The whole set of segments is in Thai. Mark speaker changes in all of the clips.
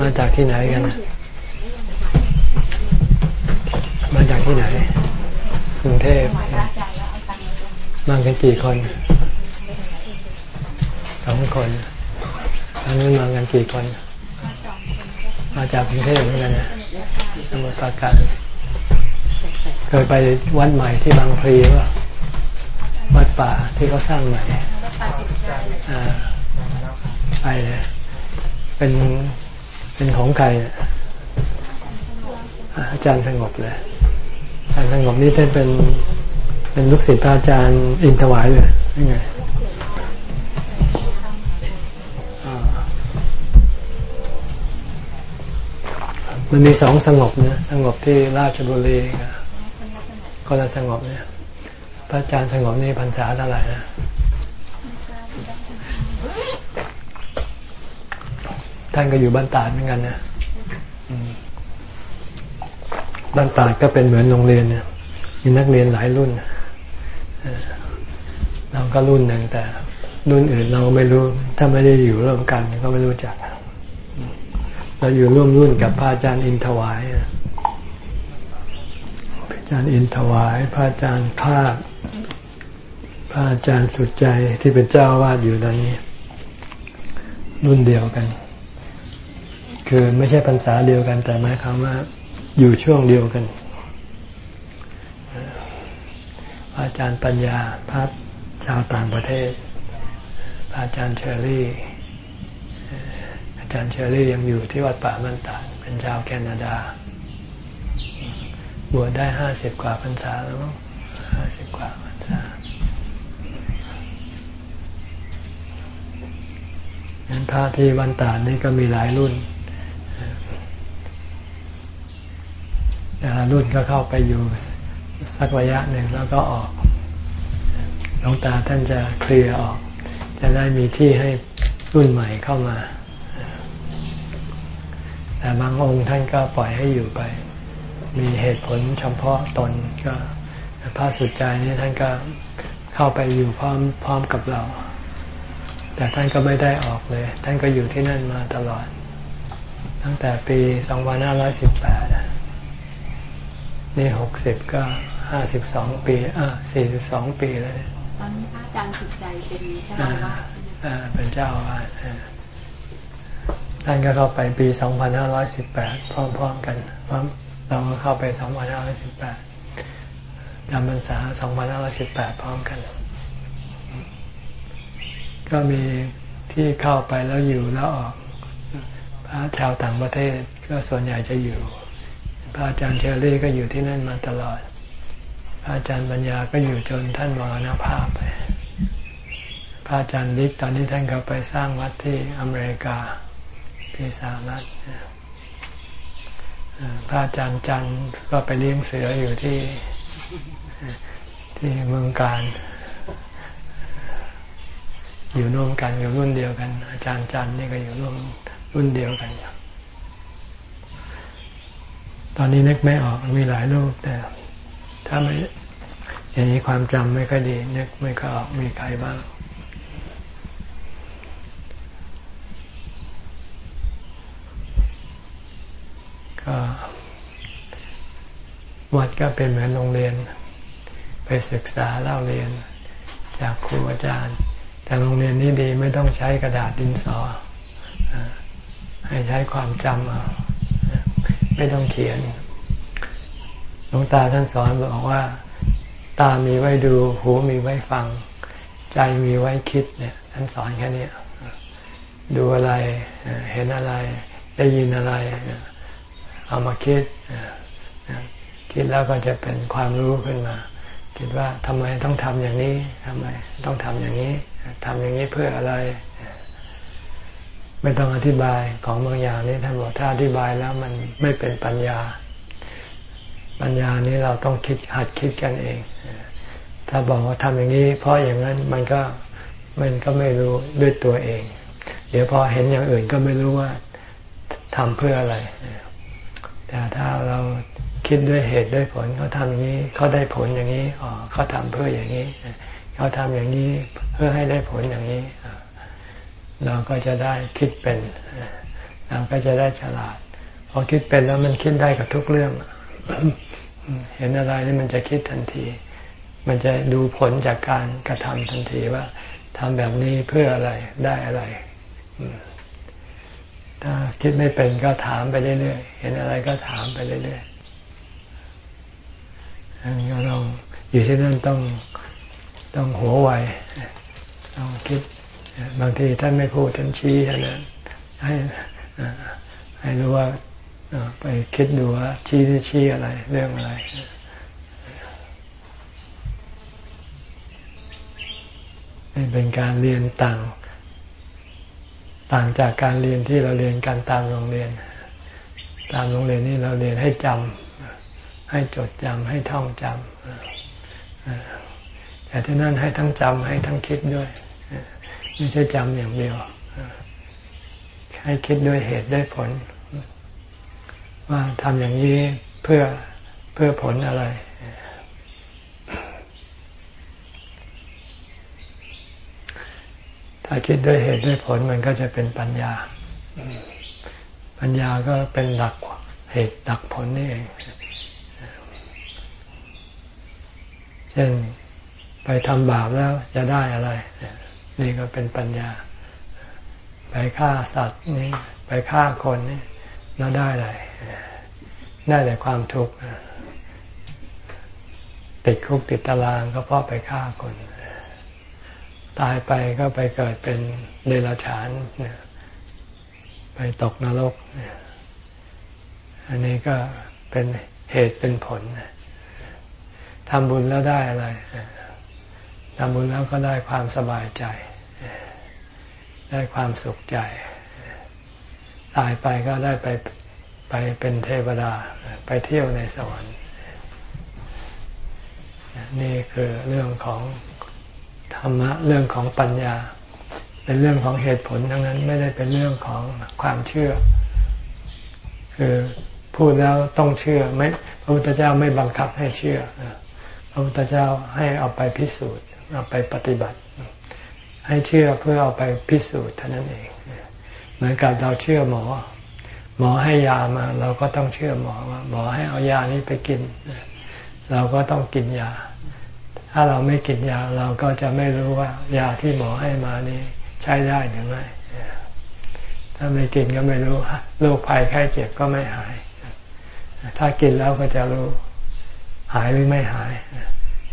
Speaker 1: มาจากที่ไหนกัน มาจากที่ไหน กรุงเทพมากันกี่คน สองคน อันนี้มากันกี่คน มาจากกรุงเทพเหมือนกันนะสมุทรปราการ เคยไปวัดใหม่ที่บางพลีว่าวัดป่าที่เขาสร้างใหม่ไปเลย เป็น เป็นของใครอาจารย์สงบเลยอาจารย์สงบนี่ท่านเป็นเป็นลูกศิษย์พระอาจารย์อินทวายเลยยังไงมันมีสองสงบเนี่ยสงบที่ราชบุรีก็จะสงบเนี่ย พระอาจารย์สงบนี่พรรษาเท่าไหร่นะ ท่านก็อยู่บ้านตาดเหมือนกันนะบ้านตาดก็เป็นเหมือนโรงเรียนเนี่ยมีนักเรียนหลายรุ่นเราก็รุ่นหนึ่งแต่ รุ่นอื่นเราไม่รู้ ถ้าไม่ได้อยู่ร่วมกันก็ไม่รู้จัก เราอยู่ร่วมรุ่นกับพระอาจารย์อินทวายพระอาจารย์อินทวาย พระอาจารย์ภาคพระอาจารย์สุดใจที่เป็นเจ้าวาดอยู่ตอนนี้ รุ่นเดียวกัน คือไม่ใช่พรรษาเดียวกันแต่หมายความว่าอยู่ช่วงเดียวกัน อาจารย์ปัญญาพัฒชาวต่างประเทศ อาจารย์เชอรี่ อาจารย์เชอรี่ยังอยู่ที่วัดป่ามันตาเป็นชาวแคนาดา บวชได้ห้าสิบกว่าพรรษาแล้วห้าสิบกว่าพรรษางั้นพระที่วันตานี่ก็มีหลายรุ่นแต่ละ รุ่นก็เข้าไปอยู่สักระยะหนึ่งแล้วก็ออกหลวงตาท่านจะเคลียร์ออก จะได้มีที่ให้รุ่นใหม่เข้ามา แต่บางองค์ท่านก็ปล่อยให้อยู่ไป มีเหตุผลเฉพาะตนก็พระสุดใจนี้ท่านก็เข้าไปอยู่พร้อมพร้อมกับเรา แต่ท่านก็ไม่ได้ออกเลย ท่านก็อยู่ที่นั่นมาตลอด ตั้งแต่ปี 2518 นี่หกสิบก็ห้าสิบสองปีอ่าสี่สิบสองปีแล้ว
Speaker 2: ตอนนี้พระอาจารย์สุดใจเป็นเจ้าอาวาส
Speaker 1: อ่าเป็นเจ้าอาวาสท่านก็เข้าไปปีสองพันห้าร้อยสิบแปดพร้อมๆกันพร้อมเราก็เข้าไปสองพันห้าร้อยสิบแปดจำพรรษาสองพันห้าร้อยสิบแปดพร้อมกัน ก็มีที่เข้าไปแล้วอยู่แล้วออกพระชาวต่างประเทศก็ส่วนใหญ่จะอยู่ พระอาจารย์เชอรี่ก็อยู่ที่นั่นมาตลอด พระอาจารย์ปัญญาก็อยู่จนท่านมรณภาพไป พระอาจารย์ลิกตอนนี้ท่านก็ไปสร้างวัดที่อเมริกาที่สหรัฐพระอาจารย์จันก็ไปเลี้ยงเสืออยู่ที่ที่เมืองการ อยู่ร่วมกันอยู่รุ่นเดียวกัน อาจารย์จันนี่ก็อยู่ร่วมรุ่นเดียวกันอยู่ ตอนนี้นึกไม่ออกมีหลายรูปแต่ ถ้าไม่อย่างนี้ความจำไม่ค่อยดีนึกไม่ค่อยออกมีใครบ้างก็วัดก็เป็นเหมือนโรงเรียน ไปศึกษาเล่าเรียน จากครูอาจารย์ แต่โรงเรียนนี้ดีไม่ต้องใช้กระดาษดินสอให้ใช้ความจำเอา ไม่ต้องเขียนหลวงตาท่านสอนบอกว่า ตามีไว้ดู หูมีไว้ฟัง ใจมีไว้คิดเนี่ยท่านสอนแค่นี้ดูอะไรเห็นอะไร ได้ยินอะไร เอามาคิดคิดแล้วก็จะเป็นความรู้ขึ้นมา คิดว่าทำไมต้องทำอย่างนี้ทำไมต้องทำอย่างนี้ทำอย่างนี้เพื่ออะไร ไม่ต้องอธิบายของบางอย่างนี้ท่านบอกถ้าอธิบายแล้วมันไม่เป็นปัญญา ปัญญานี้เราต้องคิดหัดคิดกันเอง ถ้าบอกว่าทำอย่างนี้ เพราะอย่างนั้นมันก็มันก็ไม่รู้ด้วยตัวเอง เดี๋ยวพอเห็นอย่างอื่นก็ไม่รู้ว่าทำเพื่ออะไร แต่ถ้าเราคิดด้วยเหตุด้วยผลเขาทำอย่างนี้เขาได้ผลอย่างนี้อ๋อเขาทำเพื่ออย่างนี้เขาทำอย่างนี้เพื่อให้ได้ผลอย่างนี้ เราก็จะได้คิดเป็นเราก็จะได้ฉลาด พอคิดเป็นแล้วมันคิดได้กับทุกเรื่อง เห็นอะไรนี่มันจะคิดทันที มันจะดูผลจากการกระทำทันทีว่าทำแบบนี้เพื่ออะไรได้อะไร ถ้าคิดไม่เป็นก็ถามไปเรื่อยๆเห็นอะไรก็ถามไปเรื่อยๆอันนี้ก็ต้องอยู่ที่นั่นต้องต้องหัวไวต้องคิด บางทีท่านไม่พูดท่านชี้ท่านั้นให้ให้รู้ว่าไปคิดดูว่าชี้ที่ชี้อะไร เรื่องอะไรนี่เป็นการเรียนต่าง ต่างจากการเรียนที่เราเรียนกันตามโรงเรียน ตามโรงเรียนนี่เราเรียนให้จำให้จดจำให้ท่องจำแต่ที่นั่นให้ทั้งจำให้ทั้งคิดด้วย ไม่ใช่จำอย่างเดียว ให้คิดด้วยเหตุด้วยผล ว่าทำอย่างนี้เพื่อเพื่อผลอะไร ถ้าคิดด้วยเหตุด้วยผลมันก็จะเป็นปัญญา ปัญญาก็เป็นหลักเหตุหลักผลนี่เองเช่นไปทำบาปแล้วจะได้อะไร นี่ก็เป็นปัญญา ไปฆ่าสัตว์นี่ไปฆ่าคนนี่แล้วได้อะไรได้แต่ความทุกข์ติดคุกติดตารางก็เพราะไปฆ่าคน ตายไปก็ไปเกิดเป็นเดรัจฉานไปตกนรกอันนี้ก็เป็นเหตุเป็นผลทำบุญแล้วได้อะไร ทำบุญแล้วก็ได้ความสบายใจ ได้ความสุขใจ ตายไปก็ได้ไปไปเป็นเทวดาไปเที่ยวในสวรรค์ นี่คือเรื่องของธรรมะเรื่องของปัญญา เป็นเรื่องของเหตุผลทั้งนั้นไม่ได้เป็นเรื่องของความเชื่อ คือพูดแล้วต้องเชื่อไม่พระพุทธเจ้าไม่บังคับให้เชื่อพระพุทธเจ้าให้เอาไปพิสูจน์ เอาไปปฏิบัติ ให้เชื่อเพื่อเอาไปพิสูจน์เท่านั้นเอง เหมือนกับเราเชื่อหมอ หมอให้ยามา เราก็ต้องเชื่อหมอว่าหมอให้เอายานี้ไปกิน เราก็ต้องกินยา ถ้าเราไม่กินยาเราก็จะไม่รู้ว่ายาที่หมอให้มานี้ใช้ได้หรือไม่ถ้าไม่กินก็ไม่รู้โรคภัยไข้เจ็บก็ไม่หาย ถ้ากินแล้วก็จะรู้ หายหรือไม่หาย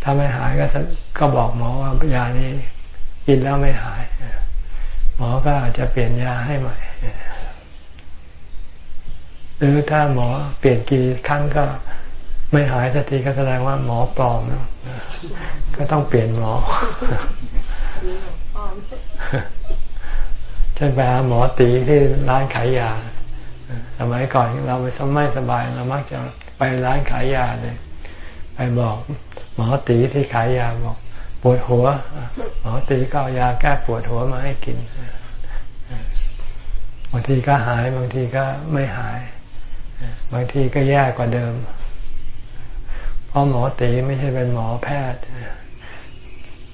Speaker 1: ถ้าไม่หายก็ก็บอกหมอว่ายานี้กินแล้วไม่หาย หมอก็อาจจะเปลี่ยนยาให้ใหม่ หรือถ้าหมอเปลี่ยนกี่ครั้งก็ไม่หายสักทีก็แสดงว่าหมอปลอมก็ต้องเปลี่ยนหมอเช่นไปหาหมอตีที่ร้านขายยา สมัยก่อนเราไม่สไม่สบายเรามักจะไปร้านขายยาเลย ไปบอก หมอตีที่ขายยาบอกปวดหัว หมอตีก็เอายาแก้ปวดหัวมาให้กินบางทีก็หายบางทีก็ไม่หาย บางทีก็แย่กว่าเดิม เพราะหมอตีไม่ใช่เป็นหมอแพทย์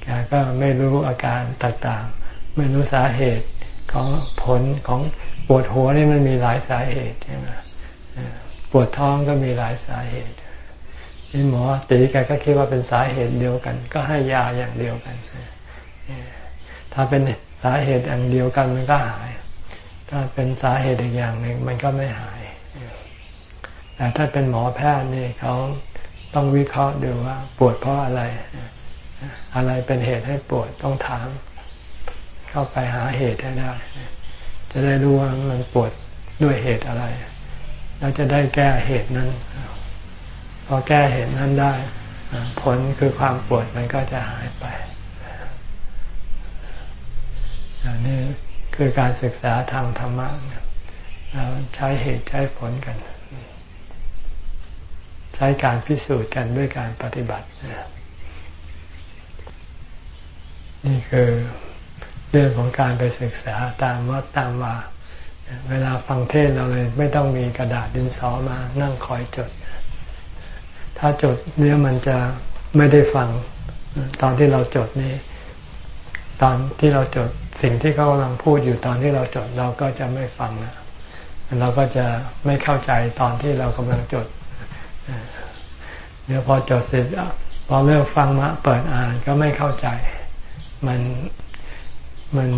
Speaker 1: แกก็ไม่รู้อาการต่างๆ ไม่รู้สาเหตุของผลของปวดหัวนี่มันมีหลายสาเหตุใช่ไหมปวดท้องก็มีหลายสาเหตุ นี่หมอตีแกก็คิดว่าเป็นสาเหตุเดียวกัน ก็ให้ยาอย่างเดียวกัน ถ้าเป็นสาเหตุอย่างเดียวกันมันก็หาย ถ้าเป็นสาเหตุอีกอย่างหนึ่งมันก็ไม่หาย แต่ถ้าเป็นหมอแพทย์นี่เขาต้องวิเคราะห์ดูว่า ปวดเพราะอะไร อะไรเป็นเหตุให้ปวดต้องถาม เข้าไปหาเหตุให้ได้ จะได้รู้ว่ามันปวดด้วยเหตุอะไร แล้วจะได้แก้เหตุนั้น พอแก้เหตุนั้นได้ ผลคือความปวดมันก็จะหายไปอันนี้คือการศึกษาทางธรรมะเราใช้เหตุใช้ผลกัน ใช้การพิสูจน์กันด้วยการปฏิบัติ นี่คือเรื่องของการไปศึกษาตามวัดตามว่า เวลาฟังเทศเราเลย ไม่ต้องมีกระดาษดินสอมานั่งคอยจด ถ้าจดเนี่ยมันจะไม่ได้ฟัง ตอนที่เราจดนี่ตอนที่เราจดสิ่งที่เขากำลังพูดอยู่ตอนที่เราจดเราก็จะไม่ฟังนะเราก็จะไม่เข้าใจตอนที่เรากำลังจดเดี๋ยวพอจดเสร็จพอเริ่มฟังมาเปิดอ่านก็ไม่เข้าใจ มันมัน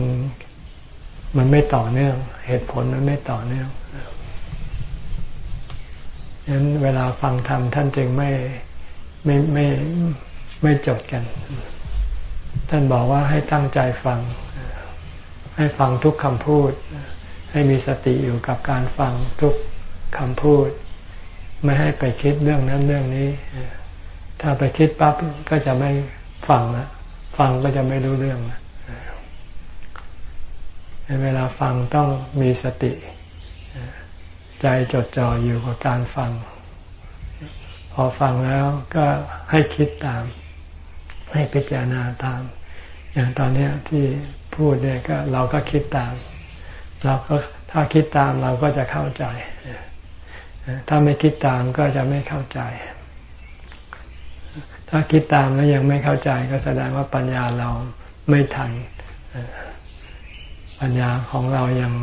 Speaker 1: มันไม่ต่อเนื่อง เหตุผลมันไม่ต่อเนื่อง นั้นเวลาฟังธรรมท่านจึงไม่ไม่ไม่ไม่จดกัน ท่านบอกว่าให้ตั้งใจฟัง ให้ฟังทุกคำพูด ให้มีสติอยู่กับการฟังทุกคำพูด ไม่ให้ไปคิดเรื่องนั้นเรื่องนี้ ถ้าไปคิดปั๊บก็จะไม่ฟังนะฟังก็จะไม่รู้เรื่องนะเวลาฟังต้องมีสติ ใจจดจ่ออยู่กับการฟัง พอฟังแล้วก็ให้คิดตาม ให้พิจารณาตาม อย่างตอนนี้ที่พูดเนี่ยก็เราก็คิดตาม เราก็ถ้าคิดตามเราก็จะเข้าใจ ถ้าไม่คิดตามก็จะไม่เข้าใจ ถ้าคิดตามแล้วยังไม่เข้าใจก็แสดงว่าปัญญาเราไม่ทันปัญญาของเรายัง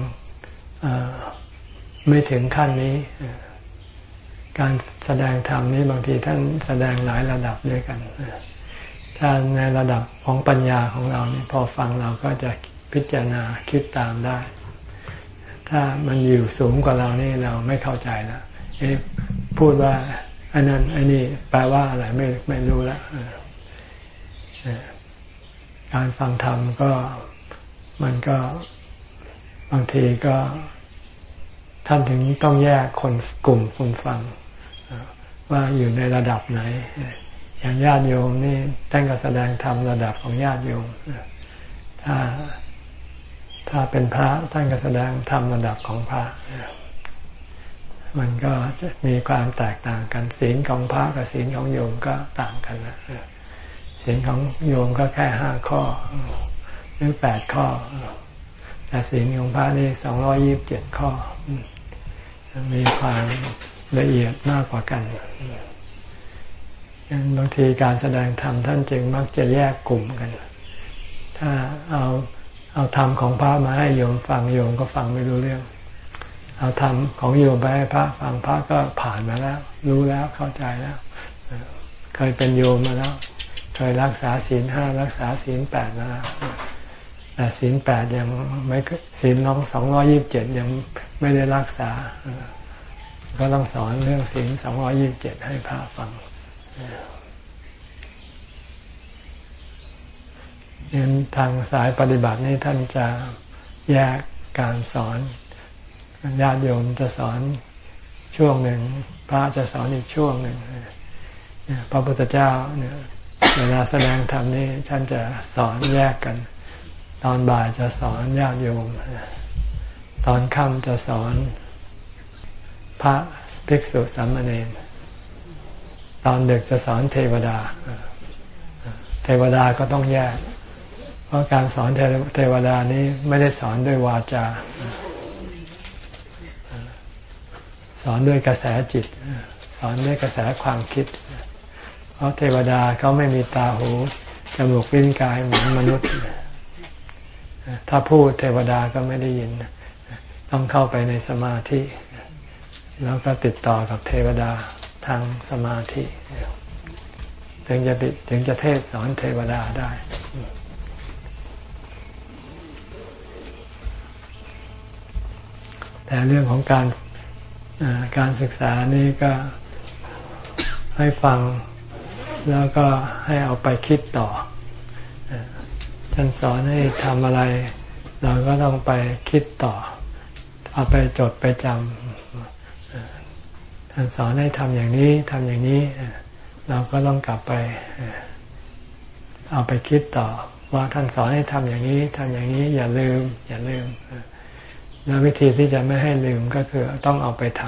Speaker 1: ไม่ถึงขั้นนี้ การแสดงธรรมนี้บางทีท่านแสดงหลายระดับด้วยกัน ถ้าในระดับของปัญญาของเราเนี่ยพอฟังเราก็จะพิจารณาคิดตามได้ ถ้ามันอยู่สูงกว่าเรานี่เราไม่เข้าใจแล้วพูดว่าอันนั้นอันนี้แปลว่าอะไรไม่ไม่รู้ล้วการฟังธรรมก็มันก็บางทีก็ ท่านถึงต้องแยกคนกลุ่มคนฟัง ว่าอยู่ในระดับไหน อย่างญาติโยมนี่ท่านก็แสดงธรรมระดับของญาติโยมถ้าถ้าเป็นพระท่านก็แสดงธรรมระดับของพระ มันก็จะมีความแตกต่างกันศีลของพระกับศีลของโยมก็ต่างกันนะศีลของโยมก็แค่ห้าข้อ หรือแปดข้อแต่ศีลของพระนี่สองร้อยิบเจ็ดข้อ มีความละเอียดมากกว่ากันยังบางทีการแสดงธรรมท่านจึงมักจะแยกกลุ่มกัน ถ้าเอาเอาธรรมของพระมาให้โยมฟังโยมก็ฟังไม่รู้เรื่อง เอาธรรมของโยมไปให้พระฟังพระก็ผ่านมาแล้ว รู้แล้วเข้าใจแล้ว เคยเป็นโยมมาแล้ว เคยรักษาศีลห้ารักษาศีลแปดมาแล้ว แต่ศีลแปดยังไม่ศีลน้องสองร้อยิบเจ็ดยังไม่ได้รักษา ก็ต้องสอนเรื่องศีลสองร้อยิบเจ็ดให้พระฟังยันทางสายปฏิบัตินี่ท่านจะแยกการสอนญาติโยมจะสอนช่วงหนึ่ง พระจะสอนอีกช่วงหนึ่งพระพุทธเจ้าเนี่ยเวลาแสดงธรรมนี่ท่านจะสอนแยกกัน ตอนบ่ายจะสอนญาติโยม ตอนค่ำจะสอน พระภิกษุสามเณรตอนดึกจะสอนเทวดา เทวดาก็ต้องแยก เพราะการสอนเทวดานี้ไม่ได้สอนด้วยวาจา สอนด้วยกระแสจิต สอนด้วยกระแสความคิด เพราะเทวดาเขาไม่มีตาหูจมูกลิ้นกายเหมือนมนุษย์ ถ้าพูดเทวดาก็ไม่ได้ยิน ต้องเข้าไปในสมาธิ แล้วก็ติดต่อกับเทวดาทางสมาธิถึงจะติดถึงจะเทศสอนเทวดาได้ แต่เรื่องของการการศึกษานี่ก็ให้ฟังแล้วก็ให้เอาไปคิดต่อ ท่านสอนให้ทำอะไร เราก็ต้องไปคิดต่อ เอาไปจดไปจำท่านสอนให้ทำอย่างนี้ทำอย่างนี้ เราก็ต้องกลับไป เอาไปคิดต่อ ว่าท่านสอนให้ทำอย่างนี้ทำอย่างนี้ อย่าลืม อย่าลืมแล้ววิธีที่จะไม่ให้ลืมก็คือต้องเอาไปท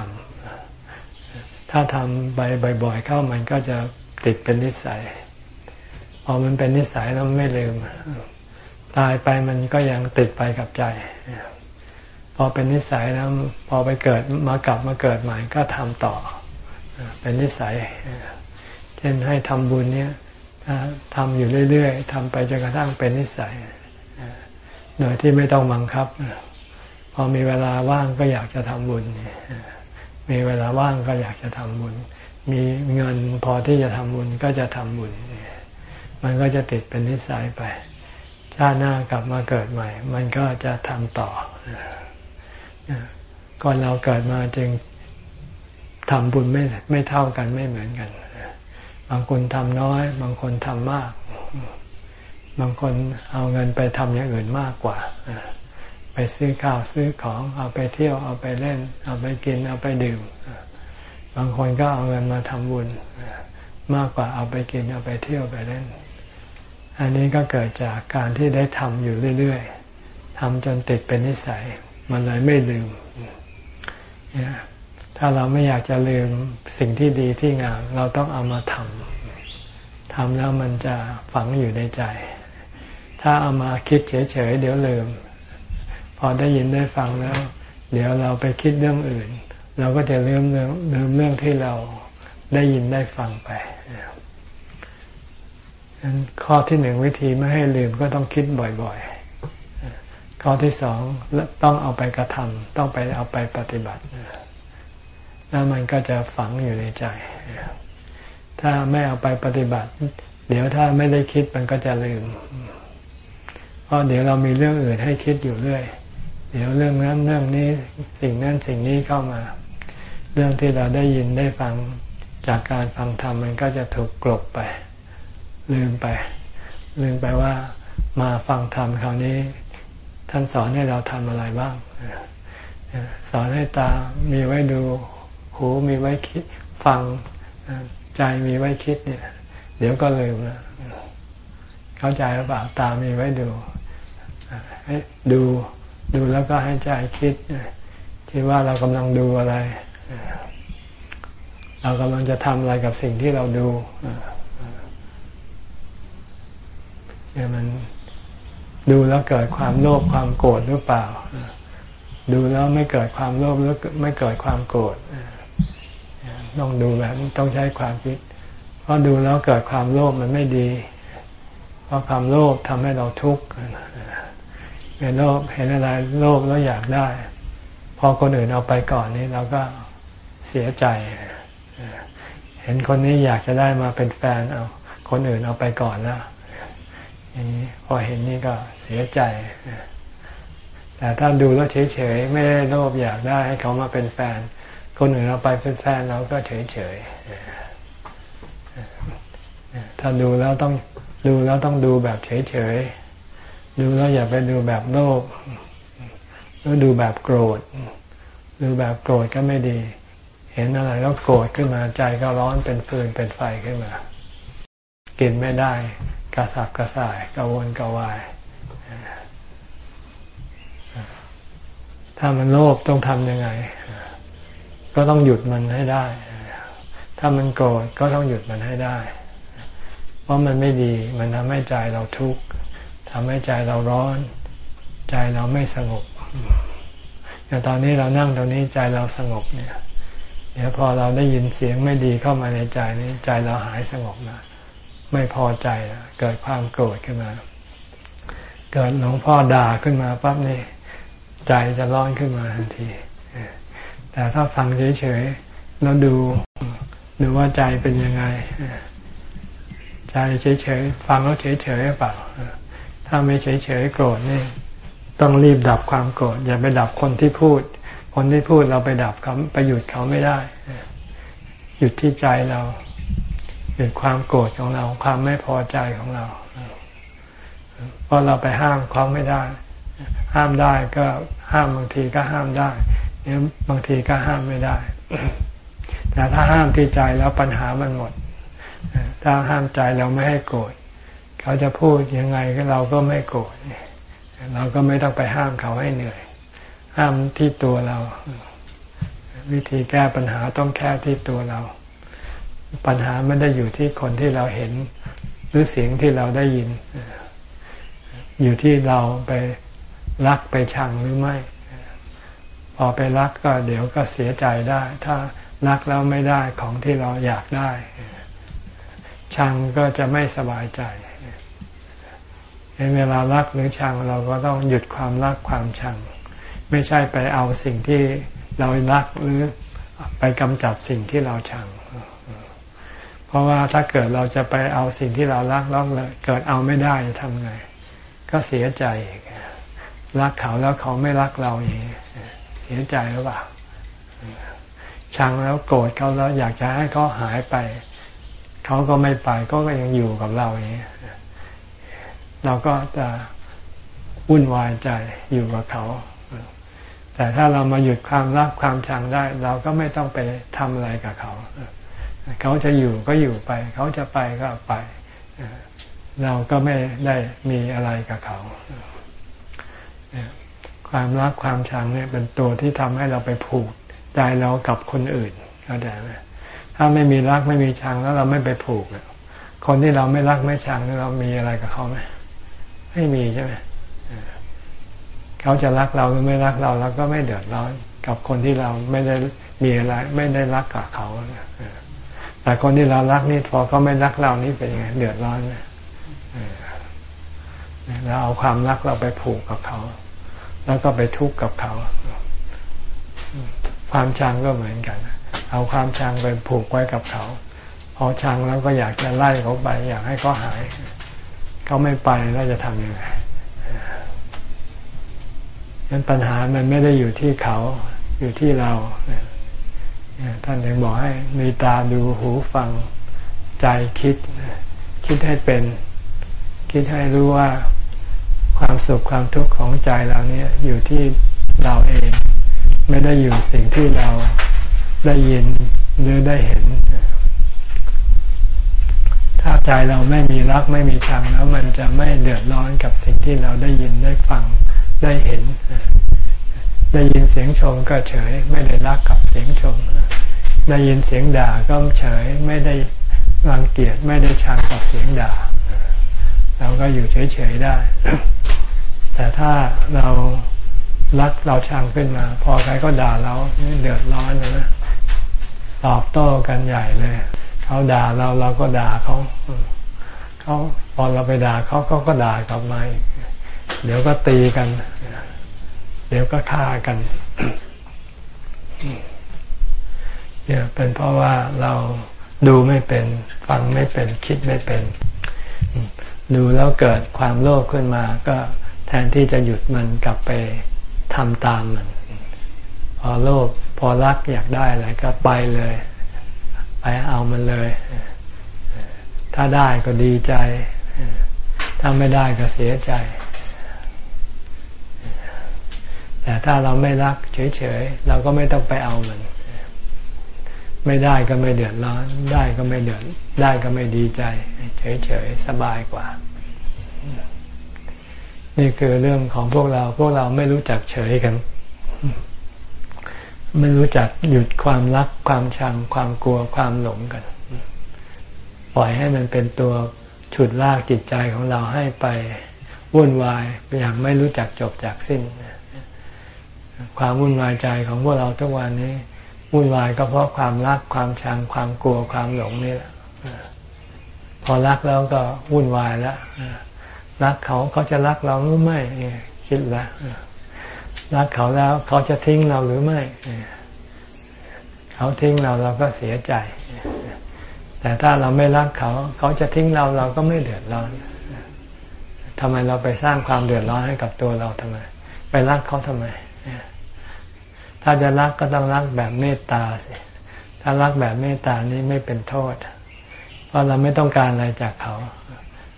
Speaker 1: ำถ้าทำไปบ่อยๆเข้ามันก็จะติดเป็นนิสัยพอมันเป็นนิสัยแล้วไม่ลืม ตายไปมันก็ยังติดไปกับใจ พอเป็นนิสัยแล้วพอไปเกิดมากลับมาเกิดใหม่ก็ทำต่อ เป็นนิสัย เช่นให้ทำบุญเนี่ยทำอยู่เรื่อยๆทำไปจนกระทั่งเป็นนิสัยโดยที่ไม่ต้องบังคับ พอมีเวลาว่างก็อยากจะทำบุญ มีเวลาว่างก็อยากจะทำบุญ มีเงินพอที่จะทำบุญก็จะทำบุญ มันก็จะติดเป็นนิสัยไป ชาติหน้ากลับมาเกิดใหม่ มันก็จะทำต่อก่อนเราเกิดมาจึงทำบุญไม่ไม่เท่ากันไม่เหมือนกัน บางคนทำน้อย บางคนทำมาก บางคนเอาเงินไปทำอย่างอื่นมากกว่า ไปซื้อข้าวซื้อของเอาไปเที่ยวเอาไปเล่น เอาไปกินเอาไปดื่ม บางคนก็เอาเงินมาทำบุญมากกว่าเอาไปกินเอาไปเที่ยวไปเล่น อันนี้ก็เกิดจากการที่ได้ทำอยู่เรื่อยๆทำจนติดเป็นนิสัย มันเลยไม่ลืม ถ้าเราไม่อยากจะลืมสิ่งที่ดีที่งาม เราต้องเอามาทำทำแล้วมันจะฝังอยู่ในใจ ถ้าเอามาคิดเฉยๆเดี๋ยวลืม พอได้ยินได้ฟังแล้ว เดี๋ยวเราไปคิดเรื่องอื่น เราก็จะลืมเรื่องลืมเรื่องที่เราได้ยินได้ฟังไป ข้อที่หนึ่งวิธีไม่ให้ลืมก็ต้องคิดบ่อยๆ ข้อที่สองต้องเอาไปกระทำต้องไปเอาไปปฏิบัติ แล้วมันก็จะฝังอยู่ในใจ ถ้าไม่เอาไปปฏิบัติ เดี๋ยวถ้าไม่ได้คิดมันก็จะลืม เพราะเดี๋ยวเรามีเรื่องอื่นให้คิดอยู่เรื่อย เดี๋ยวเรื่องนั้นเรื่องนี้สิ่งนั้นสิ่งนี้เข้ามา เรื่องที่เราได้ยินได้ฟังจากการฟังธรรมมันก็จะถูกกลบไป ลืมไป ลืมไปว่ามาฟังธรรมคราวนี้ ท่านสอนให้เราทำอะไรบ้าง สอนให้ตามีไว้ดูหูมีไว้คิดฟังใจมีไว้คิดเนี่ย เดี๋ยวก็ลืมแล้วเข้าใจหรือเปล่าตามีไว้ดูให้ดูดูแล้วก็ให้ใจคิดที่ว่าเรากำลังดูอะไร เรากำลังจะทำอะไรกับสิ่งที่เราดู เนี่ยมันดูแล้วเกิดความโลภความโกรธหรือเปล่า ดูแล้วไม่เกิดความโลภหรือไม่เกิดความโกรธต้องดูแบบต้องใช้ความคิด เพราะดูแล้วเกิดความโลภมันไม่ดี เพราะความโลภทำให้เราทุกข์เห็นโลภเห็นอะไรโลภแล้วอยากได้ พอคนอื่นเอาไปก่อนนี้เราก็เสียใจ เห็นคนนี้อยากจะได้มาเป็นแฟนเอา คนอื่นเอาไปก่อนแล้ว อย่างนี้พอเห็นนี่ก็เสียใจ แต่ถ้าดูแล้วเฉยๆ ไม่ได้โลภอยากได้ให้เขามาเป็นแฟน คนอื่นเราไปเป็นแฟนเราก็เฉยเฉยถ้าดูแล้วต้องดูแล้วต้องดูแบบเฉยเฉยดูแล้วอย่าไปดูแบบโลภหรือดูแบบโกรธ ดูแบบโกรธก็ไม่ดี เห็นอะไรแล้วโกรธขึ้นมาใจก็ร้อนเป็นฟืนเป็นไฟขึ้นมา กินไม่ได้ กระสับกระส่ายกระวนกระวาย ถ้ามันโลภต้องทำยังไง ก็ต้องหยุดมันให้ได้ ถ้ามันโกรธก็ต้องหยุดมันให้ได้ เพราะมันไม่ดีมันทำให้ใจเราทุกข์ทำให้ใจเราร้อน ใจเราไม่สงบอย่างตอนนี้เรานั่งตรงนี้ใจเราสงบเนี่ยเดี๋ยวพอเราได้ยินเสียงไม่ดีเข้ามาในใจนี้ใจเราหายสงบนะ ไม่พอใจเกิดความโกรธขึ้นมา เกิดหลวงพ่อด่าขึ้นมาปั๊บนี่ใจจะร้อนขึ้นมาทันที แต่ถ้าฟังเฉยๆแล้วดูดูว่าใจเป็นยังไง ใจเฉยๆฟังแล้วเฉยๆหรือเปล่า ถ้าไม่เฉยๆโกรธนี่ต้องรีบดับความโกรธอย่าไปดับคนที่พูด คนที่พูดเราไปดับเขาไปหยุดเขาไม่ได้ หยุดที่ใจเรา หยุดความโกรธของเรา ความไม่พอใจของเรา เพราะเราไปห้ามเขาไม่ได้ ห้ามได้ก็ห้ามบางทีก็ห้ามได้เนี่ยบางทีก็ห้ามไม่ได้ แต่ถ้าห้ามที่ใจแล้วปัญหามันหมด ถ้าห้ามใจเราไม่ให้โกรธเขาจะพูดยังไงก็เราก็ไม่โกรธเราก็ไม่ต้องไปห้ามเขาให้เหนื่อย ห้ามที่ตัวเรา วิธีแก้ปัญหาต้องแค่ที่ตัวเรา ปัญหาไม่ได้อยู่ที่คนที่เราเห็น หรือเสียงที่เราได้ยิน อยู่ที่เราไปรักไปชังหรือไม่ พอไปรักก็เดี๋ยวก็เสียใจได้ ถ้ารักแล้วไม่ได้ของที่เราอยากได้ ชังก็จะไม่สบายใจเวลารักหรือชังเราก็ต้องหยุดความรักความชัง ไม่ใช่ไปเอาสิ่งที่เรารักหรือไปกำจัดสิ่งที่เราชัง เพราะว่าถ้าเกิดเราจะไปเอาสิ่งที่เรารักแล้วเกิดเอาไม่ได้จะทำไง ก็เสียใจอีกรักเขาแล้วเขาไม่รักเราอย่างนี้เสียใจหรือเปล่าชังแล้วโกรธเขาแล้วอยากจะให้เขาหายไป เขาก็ไม่ไปก็ยังอยู่กับเราอย่างนี้เราก็จะวุ่นวายใจอยู่กับเขา แต่ถ้าเรามาหยุดความรักความชังได้ เราก็ไม่ต้องไปทำอะไรกับเขา เขาจะอยู่ก็อยู่ไป เขาจะไปก็ไป เราก็ไม่ได้มีอะไรกับเขา ความรักความชังเนี่ยเป็นตัวที่ทำให้เราไปผูกใจเรากับคนอื่นเข้าใจไหมถ้าไม่มีรักไม่มีชังแล้วเราไม่ไปผูกคนที่เราไม่รักไม่ชังเรามีอะไรกับเขาไหมไม่มีใช่ไหมเขาจะรักเราหรือไม่รักเราเราก็ไม่เดือดร้อนกับคนที่เราไม่ได้มีอะไร ไม่ได้รักกับเขา แต่คนที่เรารักนี่พอเขาไม่รักเรานี่เป็นยังไงเดือดร้อนเราเอาความรักเราไปผูกกับเขา แล้วก็ไปทุกข์กับเขา ความชังก็เหมือนกัน เอาความชังไปผูกไว้กับเขา พอชังแล้วก็อยากจะไล่เขาไป อยากให้เขาหาย เขาไม่ไปแล้วจะทำยังไงนั้นปัญหามันไม่ได้อยู่ที่เขาอยู่ที่เรา ท่านถึงบอกให้มีตาดูหูฟังใจคิด คิดให้เป็น คิดให้รู้ว่าความสุขความทุกข์ของใจเราเนี่ยอยู่ที่เราเอง ไม่ได้อยู่สิ่งที่เราได้ยินหรือได้เห็น ถ้าใจเราไม่มีรักไม่มีชังแล้วมันจะไม่เดือดร้อนกับสิ่งที่เราได้ยินได้ฟังได้เห็น ได้ยินเสียงชมก็เฉย ไม่ได้รักกับเสียงชม ได้ยินเสียงด่าก็เฉย ไม่ได้รังเกียจไม่ได้ชังกับเสียงด่า เราก็อยู่เฉยๆได้ แต่ถ้าเรารักเราชังขึ้นมา พอใครก็ด่าเราเดือดร้อนเลยนะตอบโต้กันใหญ่เลย เขาด่าเราเราก็ด่าเขาเขาพอเราไปด่าเขาเขาก็ด่ากลับมาอีกเดี๋ยวก็ตีกัน เดี๋ยวก็ฆ่ากันเนี่ยเป็นเพราะว่าเราดูไม่เป็นฟังไม่เป็นคิดไม่เป็น ดูแล้วเกิดความโลภขึ้นมาก็แทนที่จะหยุดมันกลับไปทำตามมัน พอโลภพอรักอยากได้อะไรก็ไปเลย ไปเอามันเลย ถ้าได้ก็ดีใจ ถ้าไม่ได้ก็เสียใจ แต่ถ้าเราไม่รักเฉยๆเราก็ไม่ต้องไปเอามัน ไม่ได้ก็ไม่เดือดร้อน ได้ก็ไม่เดือดได้ก็ไม่ดีใจ เฉยๆสบายกว่า นี่คือเรื่องของพวกเราพวกเราไม่รู้จักเฉยกัน ไม่รู้จักหยุดความรักความชัง ความกลัวความหลงกัน ปล่อยให้มันเป็นตัวฉุดลากจิตใจของเราให้ไปวุ่นวายอย่างไม่รู้จักจบจากสิ้น ความวุ่นวายใจของพวกเราทุกวันนี้วุ่นวายก็เพราะความรักความชังความกลัวความหลงนี่แหละพอรักแล้วก็วุ่นวายแล้วรักเขาเขาจะรักเราหรือไม่คิดแล้วรักเขาแล้วเขาจะทิ้งเราหรือไม่เขาทิ้งเราเราก็เสียใจ แต่ถ้าเราไม่รักเขา เขาจะทิ้งเราเราก็ไม่เดือดร้อนทำไมเราไปสร้างความเดือดร้อนให้กับตัวเราทำไม ไปรักเขาทำไม ถ้าจะรักก็ต้องรักแบบเมตตาสิถ้ารักแบบเมตตานี้ไม่เป็นโทษ เพราะเราไม่ต้องการอะไรจากเขา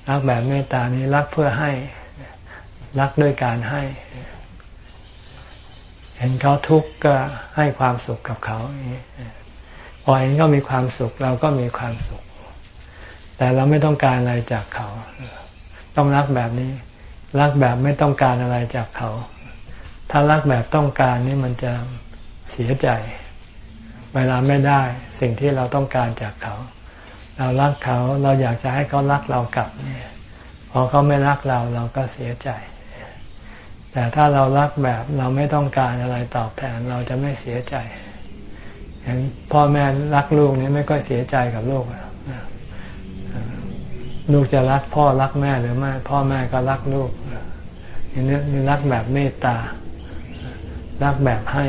Speaker 1: รักแบบเมตตานี้รักเพื่อให้ รักด้วยการให้ เห็นเขาทุกข์ก็ให้ความสุขกับเขาพอเห็นเขามีความสุขเราก็มีความสุข แต่เราไม่ต้องการอะไรจากเขา ต้องรักแบบนี้ รักแบบไม่ต้องการอะไรจากเขา ถ้ารักแบบต้องการนี่มันจะเสียใจ เวลาไม่ได้สิ่งที่เราต้องการจากเขา เรารักเขาเราอยากจะให้เขารักเรากลับเนี่ยพอเขาไม่รักเราเราก็เสียใจ แต่ถ้าเรารักแบบเราไม่ต้องการอะไรตอบแทนเราจะไม่เสียใจเห็นพ่อแม่รักลูกนี่ไม่ก็เสียใจกับลูกลูกจะรักพ่อรักแม่หรือไม่พ่อแม่ก็รักลูกนี่รักแบบเมตตา รักแบบให้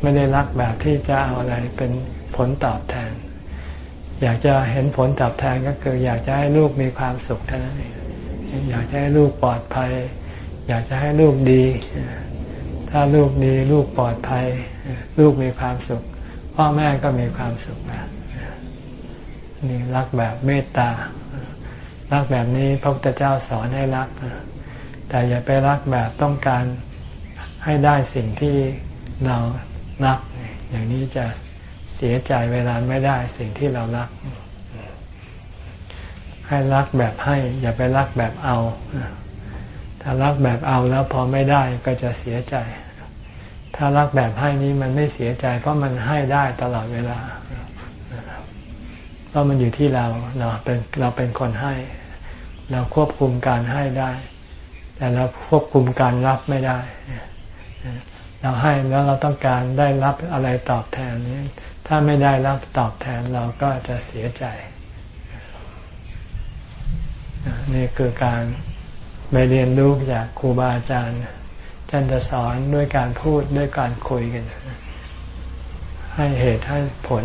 Speaker 1: ไม่ได้รักแบบที่จะเอาอะไรเป็นผลตอบแทน อยากจะเห็นผลตอบแทนก็คือ อยากจะให้ลูกมีความสุขเท่านั้นเองอยากจะให้ลูกปลอดภัย อยากจะให้ลูกดี ถ้าลูกดีลูกปลอดภัย ลูกมีความสุข พ่อแม่ก็มีความสุขนะนี่รักแบบเมตตา รักแบบนี้พระพุทธเจ้าสอนให้รัก แต่อย่าไปรักแบบต้องการ ให้ได้สิ่งที่เรารัก อย่างนี้จะเสียใจเวลาไม่ได้สิ่งที่เรารัก ให้รักแบบให้ อย่าไปรักแบบเอา ถ้ารักแบบเอาแล้วพอไม่ได้ก็จะเสียใจ ถ้ารักแบบให้นี้มันไม่เสียใจ เพราะมันให้ได้ตลอดเวลา เพราะมันอยู่ที่เราเราเป็นเราเป็นคนให้ เราควบคุมการให้ได้ แต่เราควบคุมการรับไม่ได้ เราให้แล้วเราต้องการได้รับอะไรตอบแทนนี้ ถ้าไม่ได้รับตอบแทนเราก็จะเสียใจ นี่คือการไปเรียนรู้จากครูบาอาจารย์ท่านจะสอนด้วยการพูดด้วยการคุยกัน ให้เหตุให้ผล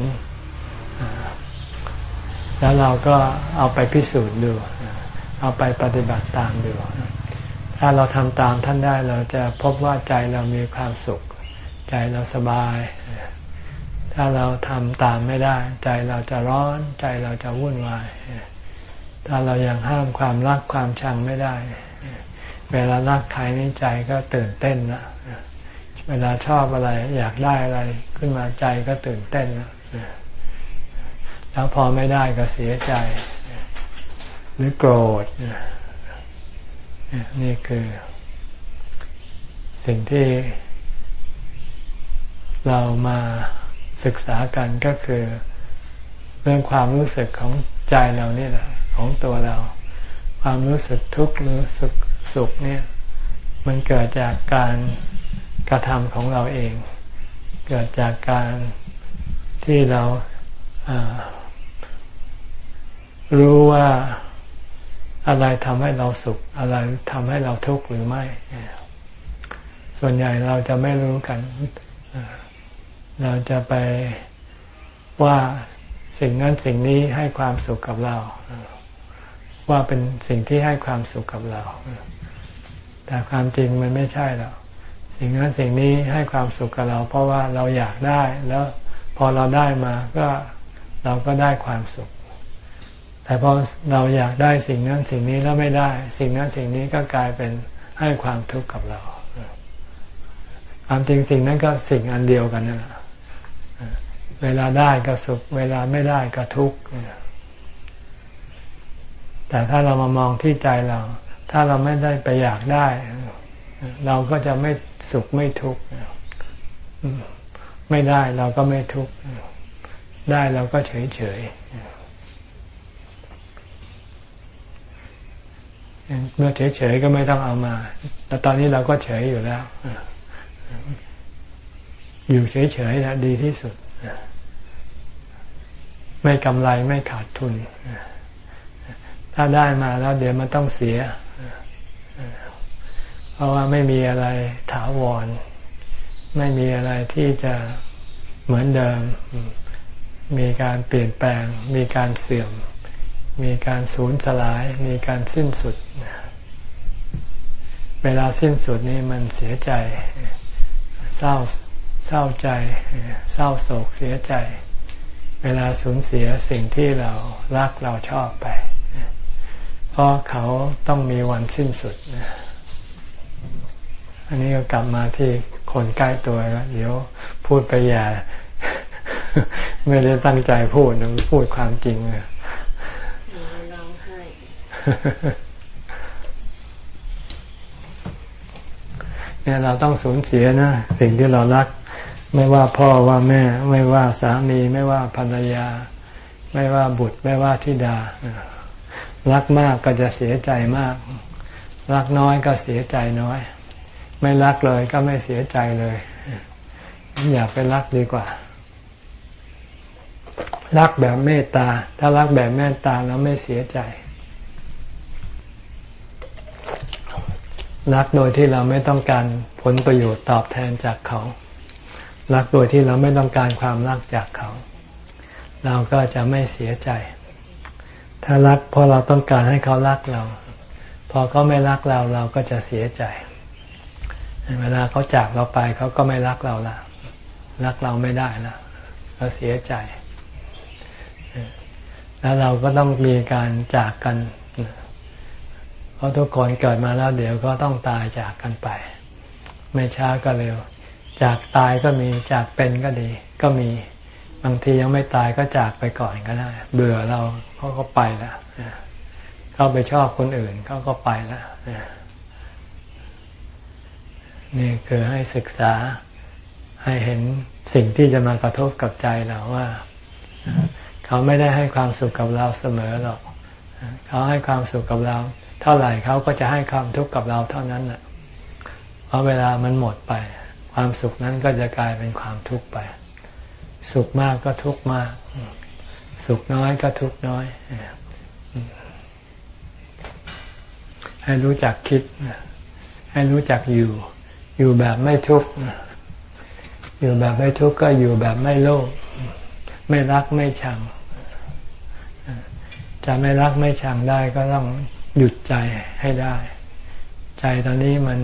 Speaker 1: แล้วเราก็เอาไปพิสูจน์ดู เอาไปปฏิบัติตามดู ถ้าเราทำตามท่านได้เราจะพบว่าใจเรามีความสุข ใจเราสบาย ถ้าเราทำตามไม่ได้ ใจเราจะร้อน ใจเราจะวุ่นวาย ถ้าเรายังห้ามความรักความชังไม่ได้ เวลารักใครนี่ใจก็ตื่นเต้นนะเวลาชอบอะไรอยากได้อะไรขึ้นมาใจก็ตื่นเต้นนะแล้วพอไม่ได้ก็เสียใจ หรือโกรธ นี่คือ สิ่งที่เรามาศึกษากันก็คือ เรื่องความรู้สึกของใจเราเนี่แหละของตัวเรา ความรู้สึกทุกข์รู้สึกสุขเนี่ย มันเกิดจากการกระทำของเราเอง เกิดจากการที่เรารู้ว่า อะไรทำให้เราสุข อะไรทำให้เราทุกข์หรือไม่ ส่วนใหญ่เราจะไม่รู้กัน เราจะไปว่าสิ่งนั้นสิ่งนี้ให้ความสุขกับเรา ว่าเป็นสิ่งที่ให้ความสุขกับเรา แต่ความจริงมันไม่ใช่หรอกสิ่งนั้นสิ่งนี้ให้ความสุขกับเรา เพราะว่าเราอยากได้แล้วพอเราได้มาก็เราก็ได้ความสุข แต่พอเราอยากได้สิ่งนั้นสิ่งนี้แล้วไม่ได้ สิ่งนั้นสิ่งนี้ก็กลายเป็นให้ความทุกข์กับเรา ความจริงสิ่งนั้นก็สิ่งอันเดียวกันนั่นแหละเวลาได้ก็สุข เวลาไม่ได้ก็ทุกข์แต่ถ้าเรามามองที่ใจเรา ถ้าเราไม่ได้ไปอยากได้ เราก็จะไม่สุขไม่ทุกข์ไม่ได้เราก็ไม่ทุกข์ได้เราก็เฉยเฉย เมื่อเฉยๆก็ไม่ต้องเอามาแต่ตอนนี้เราก็เฉยอยู่แล้วอยู่เฉยๆนะดีที่สุดไม่กำไรไม่ขาดทุน ถ้าได้มาแล้วเดี๋ยวมันต้องเสีย เพราะว่าไม่มีอะไรถาวร ไม่มีอะไรที่จะเหมือนเดิม มีการเปลี่ยนแปลง มีการเสื่อม มีการสูญสลาย มีการสิ้นสุด เวลาสิ้นสุดนี่มันเสียใจ เศร้าเศร้าใจ เศร้าโศกเสียใจ เวลาสูญเสียสิ่งที่เรารักเราชอบไป เพราะเขาต้องมีวันสิ้นสุด อันนี้ก็กลับมาที่คนใกล้ตัวแล้วเดี๋ยวพูดไปอย่า ไม่ได้ตั้งใจพูดนะพูดความจริงเลย เนี่ยเราต้องสูญเสียนะ สิ่งที่เรารัก ไม่ว่าพ่อว่าแม่ ไม่ว่าสามี ไม่ว่าภรรยา ไม่ว่าบุตร ไม่ว่าธิดา รักมากก็จะเสียใจมาก รักน้อยก็เสียใจน้อย ไม่รักเลยก็ไม่เสียใจเลยอยากไปรักดีกว่า รักแบบเมตตา ถ้ารักแบบเมตตาแล้วไม่เสียใจ รักโดยที่เราไม่ต้องการผลประโยชน์ตอบแทนจากเขา รักโดยที่เราไม่ต้องการความรักจากเขา เราก็จะไม่เสียใจ ถ้ารักเพราะเราต้องการให้เขารักเรา พอเขาไม่รักเราเราก็จะเสียใจ เวลาเขาจากเราไปเขาก็ไม่รักเราละรักเราไม่ได้ละเราเสียใจ แล้วเราก็ต้องมีการจากกัน เพราะทุกคนเกิดมาแล้วเดี๋ยวก็ต้องตายจากกันไป ไม่ช้าก็เร็ว จากตายก็มีจากเป็นก็ดี ก็มีบางทียังไม่ตายก็จากไปก่อนก็ได้ เบื่อเราเขาก็ไปแล้วเขาไปชอบคนอื่นเขาก็ไปแล้วนี่คือให้ศึกษาให้เห็นสิ่งที่จะมากระทบกับใจเราว่า เขาไม่ได้ให้ความสุขกับเราเสมอหรอก เขาให้ความสุขกับเรา เท่าไหร่เขาก็จะให้ความทุกข์กับเราเท่านั้นแหละเพราะเวลามันหมดไป ความสุขนั้นก็จะกลายเป็นความทุกข์ไป สุขมากก็ทุกข์มาก สุขน้อยก็ทุกข์น้อย ให้รู้จักคิด ให้รู้จักอยู่ อยู่แบบไม่ทุกข์อยู่แบบไม่ทุกข์ก็อยู่แบบไม่โลภไม่รักไม่ชังจะไม่รักไม่ชังได้ก็ต้อง หยุดใจให้ได้ ใจตอนนี้มัน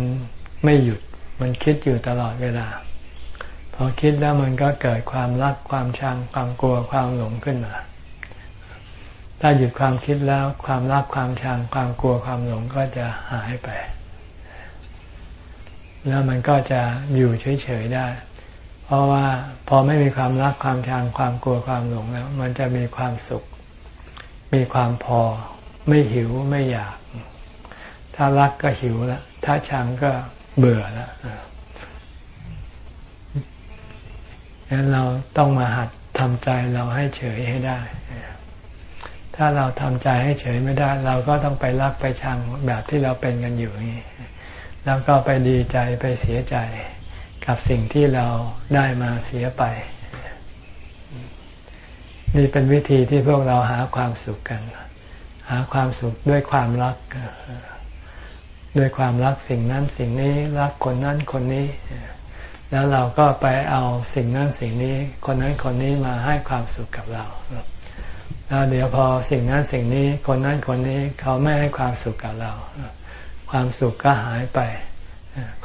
Speaker 1: ไม่หยุดมันคิดอยู่ตลอดเวลา พอคิดแล้วมันก็เกิดความรักความชังความกลัวความหลงขึ้นมา ถ้าหยุดความคิดแล้วความรักความชังความกลัวความหลงก็จะหายไป แล้วมันก็จะอยู่เฉยๆได้ เพราะว่าพอไม่มีความรักความชังความกลัวความหลงแล้ว มันจะมีความสุข มีความพอ ไม่หิวไม่อยาก ถ้ารักก็หิวแล้วถ้าชังก็เบื่อแล้วงั้นเราต้องมาหัดทำใจเราให้เฉยให้ได้ ถ้าเราทำใจให้เฉยไม่ได้ เราก็ต้องไปรักไปชังแบบที่เราเป็นกันอยู่นี้แล้วก็ไปดีใจไปเสียใจกับสิ่งที่เราได้มาเสียไป นี่เป็นวิธีที่พวกเราหาความสุขกัน หาความสุขด้วยความรัก ด้วยความรักสิ่งนั้นสิ่งนี้รักคนนั้นคนนี้ แล้วเราก็ไปเอาสิ่งนั้นสิ่งนี้ คนนั้นคนนี้มาให้ความสุขกับเราแล้วเดี๋ยวพอสิ่งนั้นสิ่งนี้คนนั้นคนนี้เขาไม่ให้ความสุขกับเรา ความสุขก็หายไป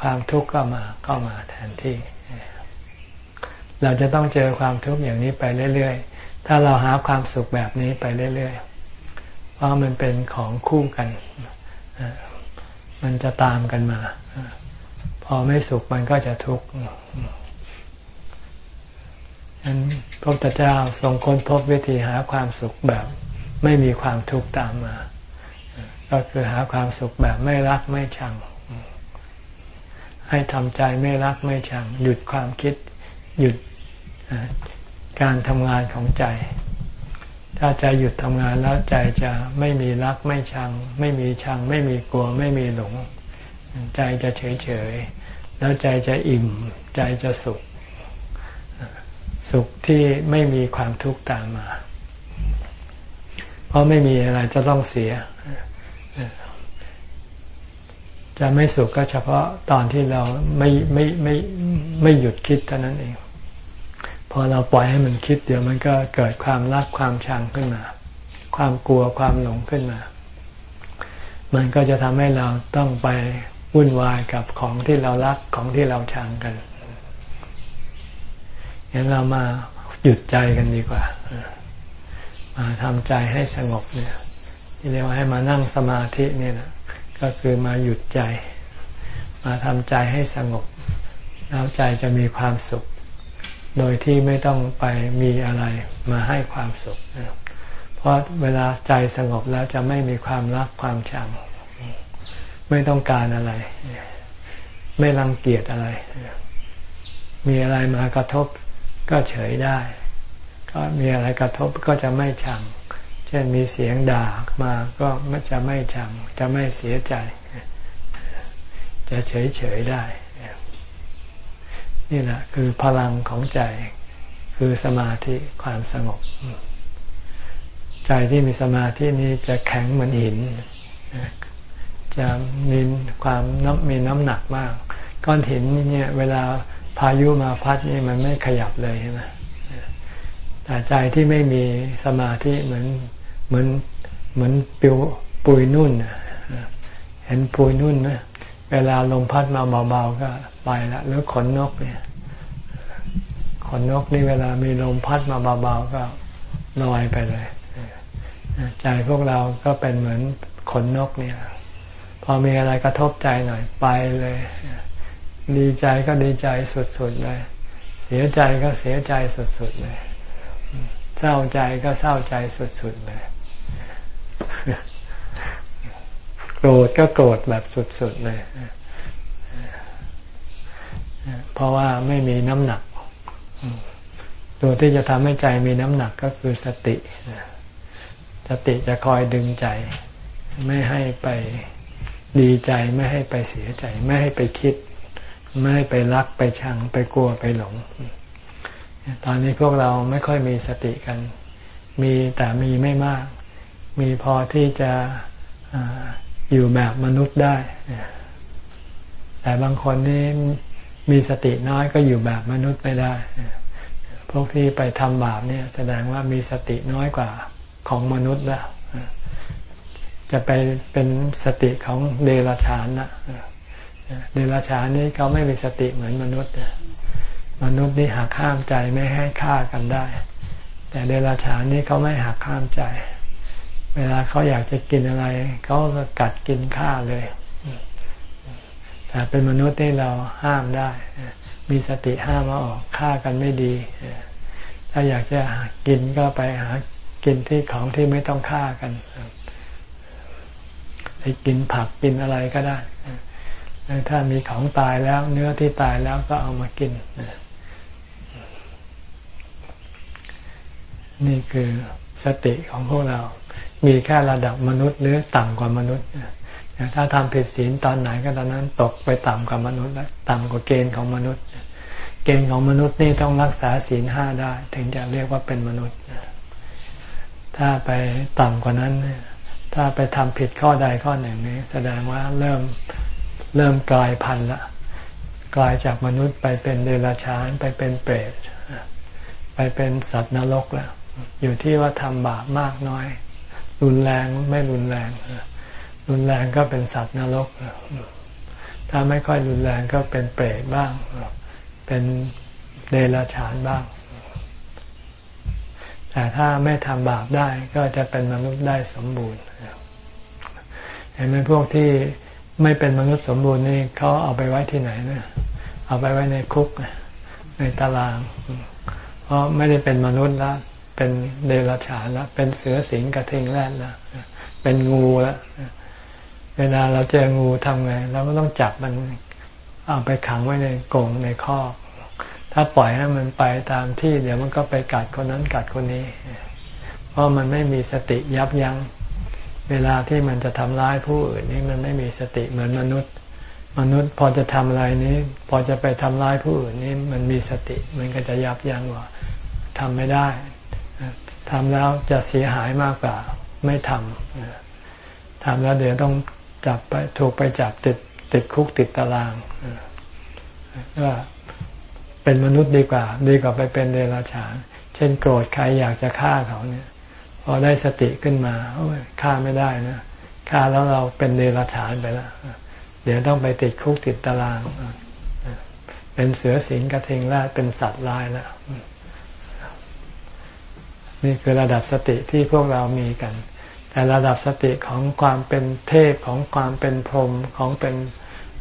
Speaker 1: ความทุกข์ก็มาก็มาแทนที่ เราจะต้องเจอความทุกข์อย่างนี้ไปเรื่อย ๆ ถ้าเราหาความสุขแบบนี้ไปเรื่อย ๆ เพราะมันเป็นของคู่กัน มันจะตามกันมา พอไม่สุขมันก็จะทุกข์ฉะนั้นพระพุทธเจ้าทรงค้นพบวิธีหาความสุขแบบ ไม่มีความทุกข์ตามมา ก็คือหาความสุขแบบไม่รักไม่ชัง ให้ทำใจไม่รักไม่ชัง หยุดความคิดหยุดการทำงานของใจ ถ้าใจหยุดทำงานแล้วใจจะไม่มีรักไม่ชัง ไม่มีชัง ไม่มีกลัว ไม่มีหลง ใจจะเฉยเฉยแล้วใจจะอิ่ม ใจจะสุข สุขที่ไม่มีความทุกข์ตามมา เพราะไม่มีอะไรจะต้องเสีย จะไม่สุขก็เฉพาะตอนที่เราไม่ไม่ไม่ไม่หยุดคิดเท่านั้นเอง พอเราปล่อยให้มันคิด เดี๋ยวมันก็เกิดความรักความชังขึ้นมา ความกลัวความหลงขึ้นมา มันก็จะทำให้เราต้องไปวุ่นวายกับของที่เรารักของที่เราชังกันงั้นเรามาหยุดใจกันดีกว่า มาทำใจให้สงบเนี่ยที่เรียกว่าให้มานั่งสมาธิเนี่ยนะก็คือมาหยุดใจ มาทำใจให้สงบแล้วใจจะมีความสุข โดยที่ไม่ต้องไปมีอะไรมาให้ความสุข เพราะเวลาใจสงบแล้วจะไม่มีความรักความชัง ไม่ต้องการอะไร ไม่รังเกียจอะไร มีอะไรมากระทบก็เฉยได้ ก็มีอะไรกระทบก็จะไม่ชัง เช่นมีเสียงด่ามาก็จะไม่ชัง จะไม่เสียใจ จะเฉยเฉยได้ นี่แหละคือพลังของใจ คือสมาธิความสงบ ใจที่มีสมาธินี้จะแข็งเหมือนหิน จะมีความน้ำมีน้ำหนักมาก ก้อนหินเนี่ย เวลาพายุมาพัดนี่มันไม่ขยับเลยใช่ไหมแต่ใจที่ไม่มีสมาธิเหมือนเหมือนเหมือนปิวปุยนุ่นเห็นปุยนุ่นไหม เวลาลมพัดมาเบาๆก็ไปละหรือขนนกเนี่ยขนนกนี่เวลามีลมพัดมาเบาๆก็ลอยไปเลยใจพวกเราก็เป็นเหมือนขนนกเนี่ย พอมีอะไรกระทบใจหน่อยไปเลย ดีใจก็ดีใจสุดๆเลย เสียใจก็เสียใจสุดๆเลย เศร้าใจก็เศร้าใจสุดๆเลย โกรธก็โกรธแบบสุดๆเลยเพราะว่าไม่มีน้ำหนัก ตัวที่จะทำให้ใจมีน้ำหนักก็คือสติ สติจะคอยดึงใจ ไม่ให้ไปดีใจไม่ให้ไปเสียใจ ไม่ให้ไปคิด ไม่ให้ไปรักไปชังไปกลัวไปหลง ตอนนี้พวกเราไม่ค่อยมีสติกัน มีแต่มีไม่มาก มีพอที่จะ อยู่แบบมนุษย์ได้ แต่บางคนนี่มีสติน้อยก็อยู่แบบมนุษย์ไม่ได้ พวกที่ไปทำบาปเนี่ยแสดงว่ามีสติน้อยกว่าของมนุษย์แล้ว จะไปเป็นสติของเดรัจฉานนะเดรัจฉานนี้เขาไม่มีสติเหมือนมนุษย์ มนุษย์นี่หักห้ามใจไม่ให้ฆ่ากันได้ แต่เดรัจฉานนี่เขาไม่หักห้ามใจ เวลาเขาอยากจะกินอะไร เขาก็กัดกินฆ่าเลย แต่เป็นมนุษย์ที่เราห้ามได้ มีสติห้ามมาออกฆ่ากันไม่ดี ถ้าอยากจะกินก็ไปหากินที่ของที่ไม่ต้องฆ่ากันไปกินผักกินอะไรก็ได้ถ้ามีของตายแล้ว เนื้อที่ตายแล้วก็เอามากิน นี่คือสติของพวกเรา มีแค่ระดับมนุษย์หรือต่ำกว่ามนุษย์ถ้าทำผิดศีลตอนไหนก็ตอนนั้นตกไปต่ำกว่ามนุษย์แล้วต่ำกว่าเกณฑ์ของมนุษย์ เกณฑ์ของมนุษย์นี่ต้องรักษาศีลห้าได้ ถึงจะเรียกว่าเป็นมนุษย์ ถ้าไปต่ำกว่านั้น ถ้าไปทำผิดข้อใดข้อหนึ่งนี้ แสดงว่าเริ่มเริ่มกลายพันธุ์ละกลายจากมนุษย์ไปเป็นเดรัจฉานไปเป็นเปรตไปเป็นสัตว์นรกแล้วอยู่ที่ว่าทำบาปมากน้อย รุนแรงไม่รุนแรง รุนแรงก็เป็นสัตว์นรก ถ้าไม่ค่อยรุนแรงก็เป็นเปรตบ้าง เป็นเดรัจฉานบ้าง แต่ถ้าไม่ทำบาปได้ก็จะเป็นมนุษย์ได้สมบูรณ์เห็นไหมพวกที่ไม่เป็นมนุษย์สมบูรณ์นี่เขาเอาไปไว้ที่ไหนเนี่ยเอาไปไว้ในคุกในตาราง เพราะไม่ได้เป็นมนุษย์แล้ว เป็นเดรัจฉานแล้วเป็นเสือสิงกระทิงแรดแล้วเป็นงูแล้วเวลาเราเจองูทำไงเราก็ต้องจับมันเอาไปขังไว้ในกรงในคอกถ้าปล่อยให้มันไปตามที่เดี๋ยวมันก็ไปกัดคนนั้นกัดคนนี้ เพราะมันไม่มีสติยับยัง้ง เวลาที่มันจะทำร้ายผู้อื่นนี่มันไม่มีสติเหมือนมนุษย์ มนุษย์พอจะทำอะไรนี้ พอจะไปทำร้ายผู้อื่นนี่มันมีสติ มันก็จะยับยั้งว่าทำไม่ได้ ทำแล้วจะเสียหายมากกว่าไม่ทำทำแล้วเดี๋ยวต้องจับไปถูกไปจับติดติดคุกติดตารางว่าเป็นมนุษย์ดีกว่า ดีกว่าไปเป็นเดรัจฉาน เช่นโกรธใครอยากจะฆ่าเขาเนี่ย พอได้สติขึ้นมาฆ่าไม่ได้นะฆ่าแล้วเราเป็นเดรัจฉานไปแล้วเดี๋ยวต้องไปติดคุกติดตาราง เป็นเสือสิงกระเทงแรดเป็นสัตว์ลายแล้ว นี่คือระดับสติที่พวกเรามีกัน แต่ระดับสติของความเป็นเทพของความเป็นพรหมของเป็น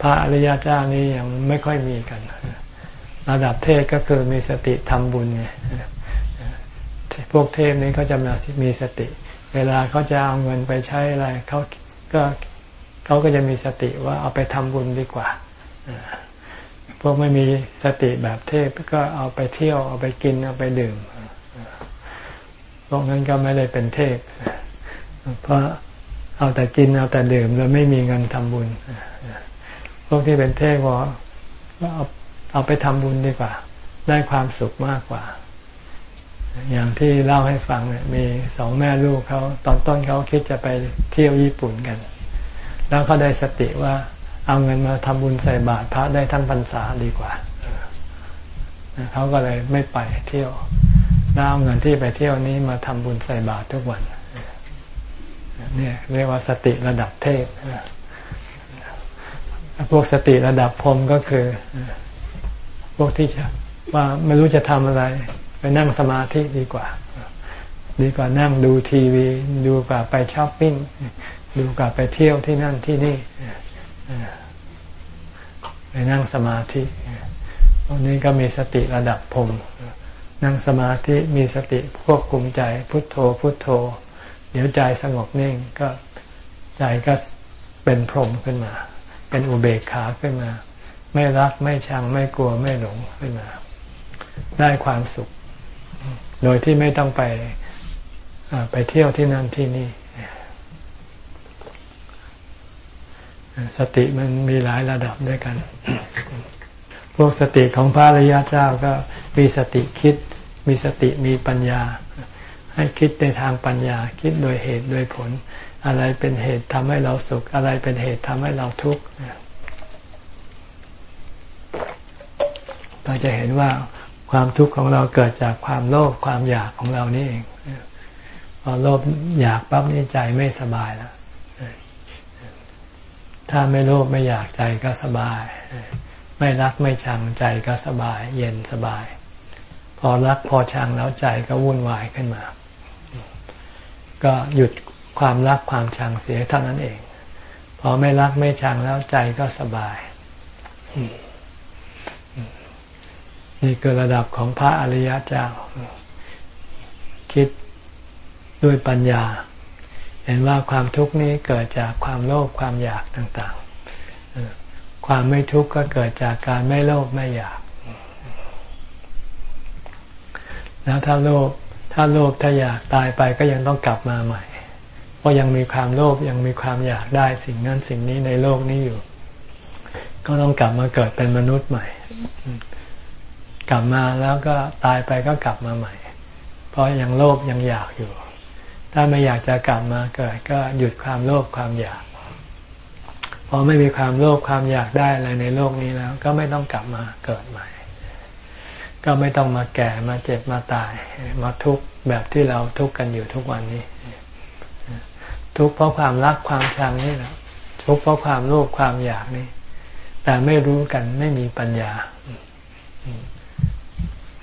Speaker 1: พระอริยเจ้านี่ยังไม่ค่อยมีกัน ระดับเทพก็คือมีสติทำบุญไงพวกเทพนี้เขาจะมามีสติ เวลาเขาจะเอาเงินไปใช้อะไรเขาก็เขาก็จะมีสติว่าเอาไปทำบุญดีกว่าพวกไม่มีสติแบบเทพก็เอาไปเที่ยวเอาไปกินเอาไปดื่ม พวกนั้นก็ไม่ได้เป็นเทพเพราะเอาแต่กินเอาแต่ดื่มแล้วไม่มีเงินทำบุญ พวกที่เป็นเทพว่าเอาเอาไปทำบุญดีกว่า ได้ความสุขมากกว่า อย่างที่เล่าให้ฟังเนี่ยมีสองแม่ลูกเขาตอนต้นเขาคิดจะไปเที่ยวญี่ปุ่นกัน แล้วเขาได้สติว่าเอาเงินมาทำบุญใส่บาตรพระได้ทั้งพรรษาดีกว่าเขาก็เลยไม่ไปเที่ยว แล้วเอาเงินที่ไปเที่ยวนี้มาทำบุญใส่บาตรทุกวันเนี่ยเรียกว่าสติระดับเทพพวกสติระดับพรมก็คือ พวกที่จะว่าไม่รู้จะทำอะไร ไปนั่งสมาธิดีกว่า ดีกว่านั่งดูทีวี ดูกว่าไปช้อปปิ้ง ดูกว่าไปเที่ยวที่นั่นที่นี่ไปนั่งสมาธิพวกนี้ก็มีสติระดับพรม นั่งสมาธิมีสติควบคุมใจพุทโธพุทโธ เดี๋ยวใจสงบนิ่งก็ใจก็เป็นพรหมขึ้นมา เป็นอุเบกขาขึ้นมา ไม่รักไม่ชังไม่กลัวไม่หลงขึ้นมา ได้ความสุข โดยที่ไม่ต้องไปไปเที่ยวที่นั่นที่นี่ สติมันมีหลายระดับด้วยกัน พวกสติของพระอริยเจ้าก็ มีสติคิด มีสติมีปัญญา ให้คิดในทางปัญญา คิดโดยเหตุโดยผล อะไรเป็นเหตุทำให้เราสุข อะไรเป็นเหตุทำให้เราทุกข์เราจะเห็นว่าความทุกข์ของเราเกิดจากความโลภความอยากของเรานี่เองพอโลภอยากปั๊บนี่ใจไม่สบายแล้วถ้าไม่โลภไม่อยากใจก็สบาย ไม่รักไม่ชังใจก็สบาย เย็นสบาย พอรักพอชังแล้วใจก็วุ่นวายขึ้นมา ก็หยุดความรักความชังเสียเท่านั้นเอง พอไม่รักไม่ชังแล้วใจก็สบาย นี่คือระดับของพระอริยเจ้า คิดด้วยปัญญา เห็นว่าความทุกข์นี้เกิดจากความโลภความอยากต่างๆ ความไม่ทุกข์ก็เกิดจากการไม่โลภไม่อยาก แล้วถ้าโลภถ้าโลภถ้าอยากตายไปก็ยังต้องกลับมาใหม่ เพราะยังมีความโลภยังมีความอยากได้สิ่งนั้นสิ่งนี้ในโลกนี้อยู่ ก็ต้องกลับมาเกิดเป็นมนุษย์ใหม่ กลับมาแล้วก็ตายไปก็กลับมาใหม่ เพราะยังโลภยังอยากอยู่ ถ้าไม่อยากจะกลับมาเกิด ก็หยุดความโลภความอยากพอไม่มีความโลภความอยากได้อะไรในโลกนี้แล้ว ก็ไม่ต้องกลับมาเกิดใหม่ ก็ไม่ต้องมาแก่มาเจ็บมาตาย มาทุกข์แบบที่เราทุกข์กันอยู่ทุกวันนี้ ทุกข์เพราะความรักความชังนี่แหละทุกข์เพราะความโลภความอยากนี่ แต่ไม่รู้กันไม่มีปัญญา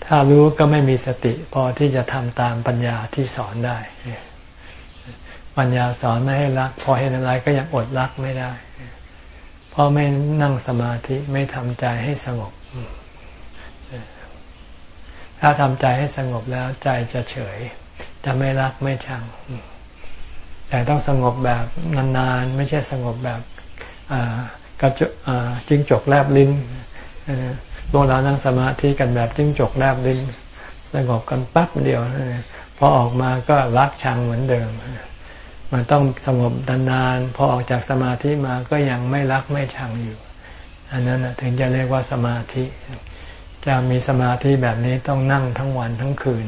Speaker 1: ถ้ารู้ก็ไม่มีสติ พอที่จะทำตามปัญญาที่สอนได้ ปัญญาสอนไม่ให้รัก พอเห็นอะไรก็ยังอดรักไม่ได้ เพราะไม่นั่งสมาธิไม่ทำใจให้สงบ ถ้าทำใจให้สงบแล้วใจจะเฉย จะไม่รักไม่ชัง แต่ต้องสงบแบบนานๆ ไม่ใช่สงบแบบกระจจิ้งจกแลบลิ้นพวกเรานั่งสมาธิกันแบบจิ้งจกแลบลิ้นสงบกันปั๊บเดียวพอออกมาก็รักชังเหมือนเดิม มันต้องสงบนานๆพอออกจากสมาธิมาก็ยังไม่รักไม่ชังอยู่ อันนั้นถึงจะเรียกว่าสมาธิ จะมีสมาธิแบบนี้ต้องนั่งทั้งวันทั้งคืน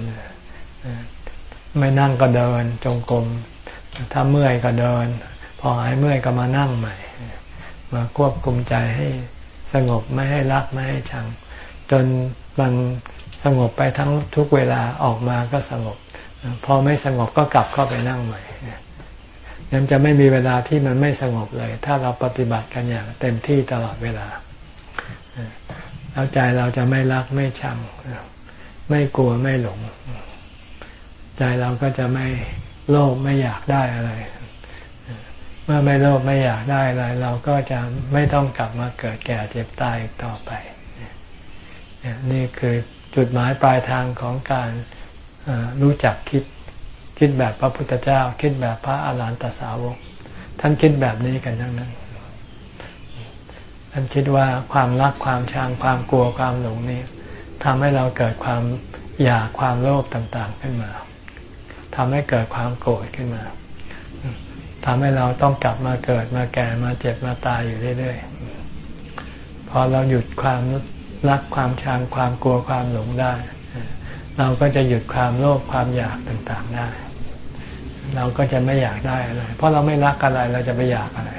Speaker 1: ไม่นั่งก็เดินจงกรมถ้าเมื่อยก็เดิน พอหายเมื่อยก็มานั่งใหม่ มาควบคุมใจให้สงบไม่ให้รักไม่ให้ชัง จนมันสงบไปทั้งทุกเวลาออกมาก็สงบ พอไม่สงบก็กลับเข้าไปนั่งใหม่ยังจะไม่มีเวลาที่มันไม่สงบเลย ถ้าเราปฏิบัติกันอย่างเต็มที่ตลอดเวลา แล้วใจเราจะไม่รักไม่ชังไม่กลัวไม่หลง ใจเราก็จะไม่โลภไม่อยากได้อะไร เมื่อไม่โลภไม่อยากได้อะไร เราก็จะไม่ต้องกลับมาเกิดแก่เจ็บตายต่อไป นี่คือจุดหมายปลายทางของการรู้จักคิดคิดแบบพระพุทธเจ้า คิดแบบพระอาหารหันตสาวก ท่านคิดแบบนี้กันทั้งนั้น ท่านคิดว่าความรักความชังความกลัวความหลงนี้ทำให้เราเกิดความอยากความโลภต่างๆขึ้นมาทำให้เกิดความโกรธขึ้นมาทำให้เราต้องกลับมาเกิดมาแก่มาเจ็บมาตายอยู่เรื่อยๆ พอเราหยุดความรักความชังความกลัวความหลงได้ เราก็จะหยุดความโลภความอยากต่างๆได้ เราก็จะไม่อยากได้อะไร เพราะเราไม่รักอะไรเราจะไปอยากอะไร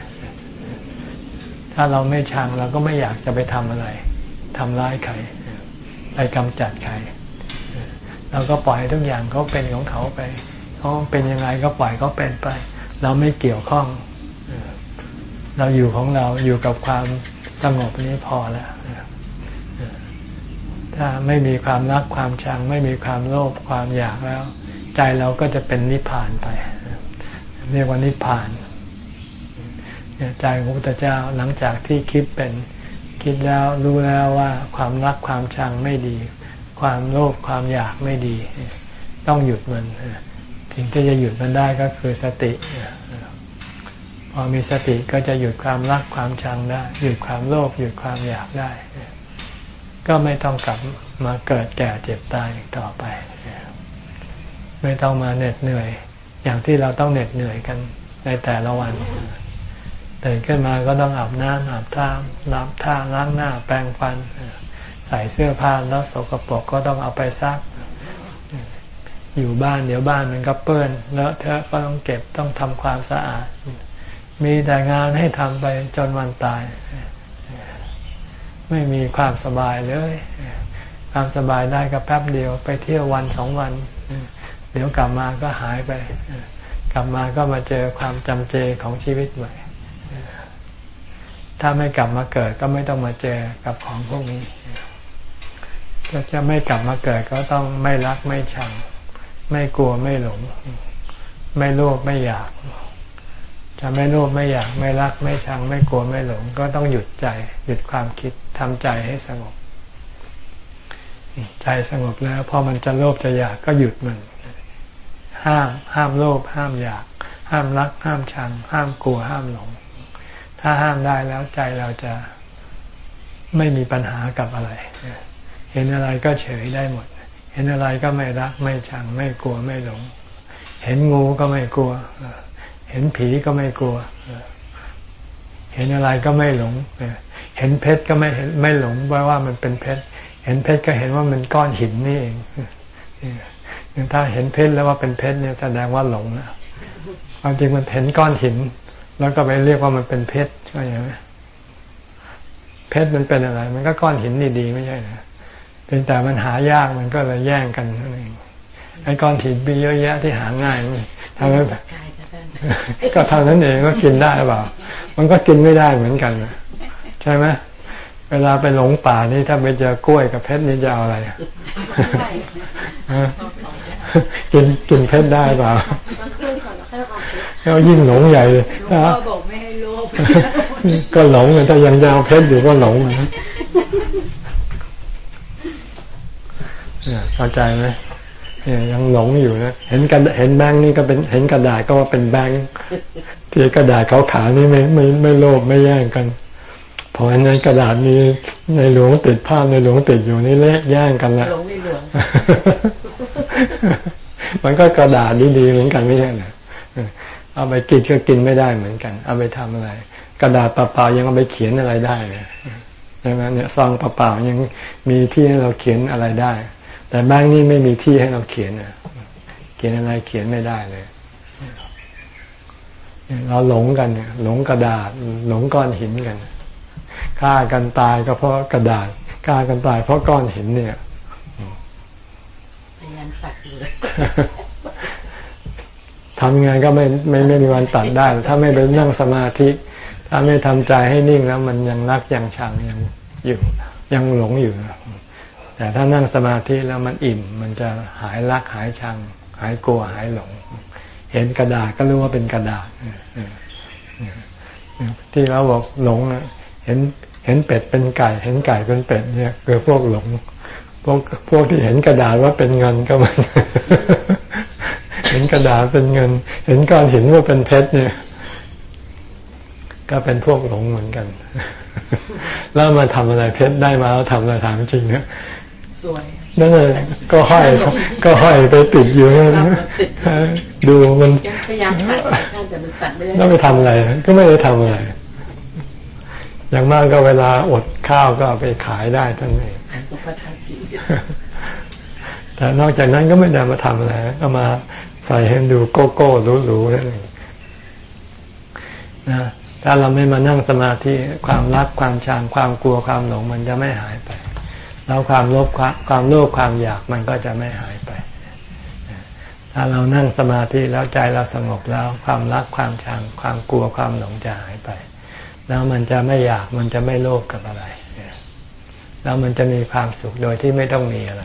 Speaker 1: ถ้าเราไม่ชังเราก็ไม่อยากจะไปทำอะไรทำร้ายใครไปกำจัดใครเราก็ปล่อยทุกอย่างเขาเป็นของเขาไปเขาเป็นยังไงก็ปล่อยเขาเป็นไป เราไม่เกี่ยวข้อง เราอยู่ของเราอยู่กับความสงบนี้พอแล้วถ้าไม่มีความรักความชัง ไม่มีความโลภความอยากแล้ว ใจเราก็จะเป็นนิพพานไป เรียกว่านิพพาน ใจของพระพุทธเจ้าหลังจากที่คิดเป็นคิดแล้วรู้แล้วว่าความรักความชังไม่ดี ความโลภความอยากไม่ดี ต้องหยุดมันสิ่งที่จะหยุดมันได้ก็คือสติพอมีสติก็จะหยุดความรักความชังได้หยุดความโลภหยุดความอยากได้ ก็ไม่ต้องกลับมาเกิดแก่เจ็บตายต่อไป ไม่ต้องมาเหน็ดเหนื่อย อย่างที่เราต้องเหน็ดเหนื่อยกันในแต่ละวัน ตื่นขึ้นมาก็ต้องอาบน้ำอาบท่าล้างท่าล้างหน้าแปรงฟัน ใส่เสื้อผ้าแล้วสกปรกก็ต้องเอาไปซัก อยู่บ้านเดี๋ยวบ้านมันก็เปื้อนเลอะเทอะก็ต้องเก็บต้องทำความสะอาด มีแต่งานให้ทำไปจนวันตาย ไม่มีความสบายเลย ความสบายได้ก็แป๊บเดียวไปเที่ยววันสองวัน เดี๋ยวกลับมาก็หายไป กลับมาก็มาเจอความจำเจของชีวิตใหม่ ถ้าไม่กลับมาเกิดก็ไม่ต้องมาเจอกับของพวกนี้ก็จะไม่กลับมาเกิดก็ต้องไม่รักไม่ชัง ไม่กลัวไม่หลง ไม่โลภไม่อยากจะไม่โลภไม่อยากไม่รักไม่ชัง ไม่กลัวไม่หลง ก็ต้องหยุดใจ หยุดความคิดทำใจให้สงบ ใจสงบแล้วพอมันจะโลภจะอยากก็หยุดมัน ห้าม ห้ามโลภห้ามอยาก ห้ามรัก ห้ามชัง ห้ามกลัวห้ามหลง ถ้าห้ามได้แล้วใจเราจะไม่มีปัญหากับอะไร เห็นอะไรก็เฉยได้หมด เห็นอะไรก็ไม่รักไม่ชังไม่กลัวไม่หลง เห็นงูก็ไม่กลัว เห็นผีก็ไม่กลัว เห็นอะไรก็ไม่หลง เห็นเพชรก็ไม่เห็นไม่หลงว่าว่ามันเป็นเพชร เห็นเพชรก็เห็นว่ามันก้อนหินนี่เองถ้าเห็นเพชรแล้วว่าเป็นเพชรเนี่ยแสดงว่าหลงนะความจริงมันเห็นก้อนหิน แล้วก็ไปเรียกว่ามันเป็นเพชรใช่ไหมเพชรมันเป็นอะไร มันก็ก้อนหินดีๆไม่ใช่นะเป็นแต่มันหายากมันก็เลยแย่งกันนั่นเองไอ้ก้อนหินมีเยอะแยะที่หาง่ายทำให้ก็เท่านั้นเองก็กินได้เปล่า มันก็กินไม่ได้เหมือนกันใช่ไหมเวลาไปหลงป่านี่ถ้าไปเจอกล้วยกับเพชรนี่จะเอาอะไรกินกินเพชรได้เปล่า แล้วยิ่งหลงใหญ่เลยพ่อบอกไม่ให้โลภก็หลงเลยถ้ายังจะเอาเพชรอยู่ก็หลงนะเข้าใจไหมเนี่ยยังหลงอยู่นะ เห็นกันเห็นแบงค์นี่ก็เป็นเห็นกระดาษก็ว่าเป็นแบงค์ที่กระดาษเขาขานี่ไม่ไม่ไม่โลภไม่แย่งกันพอในกระดาษนี้ในหลวงติดภาพในหลวงติดอยู่นี่เละแย่งกันละหลงในหลวงมันก็กระดาษดีๆเหมือนกันไม่ใช่เหรอ เอาไปกินก็กินไม่ได้เหมือนกัน เอาไปทำอะไร กระดาษเปล่าๆยังเอาไปเขียนอะไรได้เลยใช่ไหมเนี่ยซองเปล่าๆยังมีที่ให้เราเขียนอะไรได้ แต่แบงค์นี่ไม่มีที่ให้เราเขียนอะ เขียนอะไรเขียนไม่ได้เลยเราหลงกันเนี่ยหลงกระดาษ หลงก้อนหินกันฆ่ากันตายก็เพราะกระดาษฆ่ากันตายเพราะก้อนหินเนี่ยพยายามตัดเลย ทำงานก็ไม่ไม่ไม่มีวันตัดได้ ถ้าไม่ไปนั่งสมาธิ ถ้าไม่ทำใจให้นิ่งแล้วมันยังรักยังชังยังอยู่ยังหลงอยู่ แต่ถ้านั่งสมาธิแล้วมันอิ่ม มันจะหายรักหายชัง หายกลัวหายหลง เห็นกระดาษก็รู้ว่าเป็นกระดาษที่เราบอกหลงเห็นเห็นเป็ดเป็นไก่ เห็นไก่เป็นเป็ดเนี่ยคือพวกหลงพวกพวกที่เห็นกระดาษว่าเป็นเงินก็มัน เห็นกระดาษเป็นเงิน เห็นก้อนหินว่าเป็นเพชรเนี่ย ก็เป็นพวกหลงเหมือนกัน แล้วมาทำอะไรเพชรได้มาแล้วทำอะไรถามจริงเนี่ยสวยนั่นเลยก็ห้อยก็ห้อยไปติดอยู่นั่นดูมันพยายามตัดแต่มันตัดไม่ได้แล้วไปทำอะไร ก็ไม่ได้ทำอะไร อย่างมากก็เวลาอดข้าวก็ไปขายได้ท่านเองแต่นอกจากนั้นก็ไม่ได้มาทำอะไรก็มา ใส่ให้ดูโก้โก้หรูๆนั่นเองนะถ้าเราไม่มานั่งสมาธิความรักความชังความกลัวความหลงมันจะไม่หายไป แล้วความโลภความความโลภความอยากมันก็จะไม่หายไป ถ้าเรานั่งสมาธิแล้วใจเราสงบแล้ว ความรักความชังความกลัวความหลงจะหายไป แล้วมันจะไม่อยากมันจะไม่โลภกับอะไร แล้วมันจะมีความสุขโดยที่ไม่ต้องมีอะไร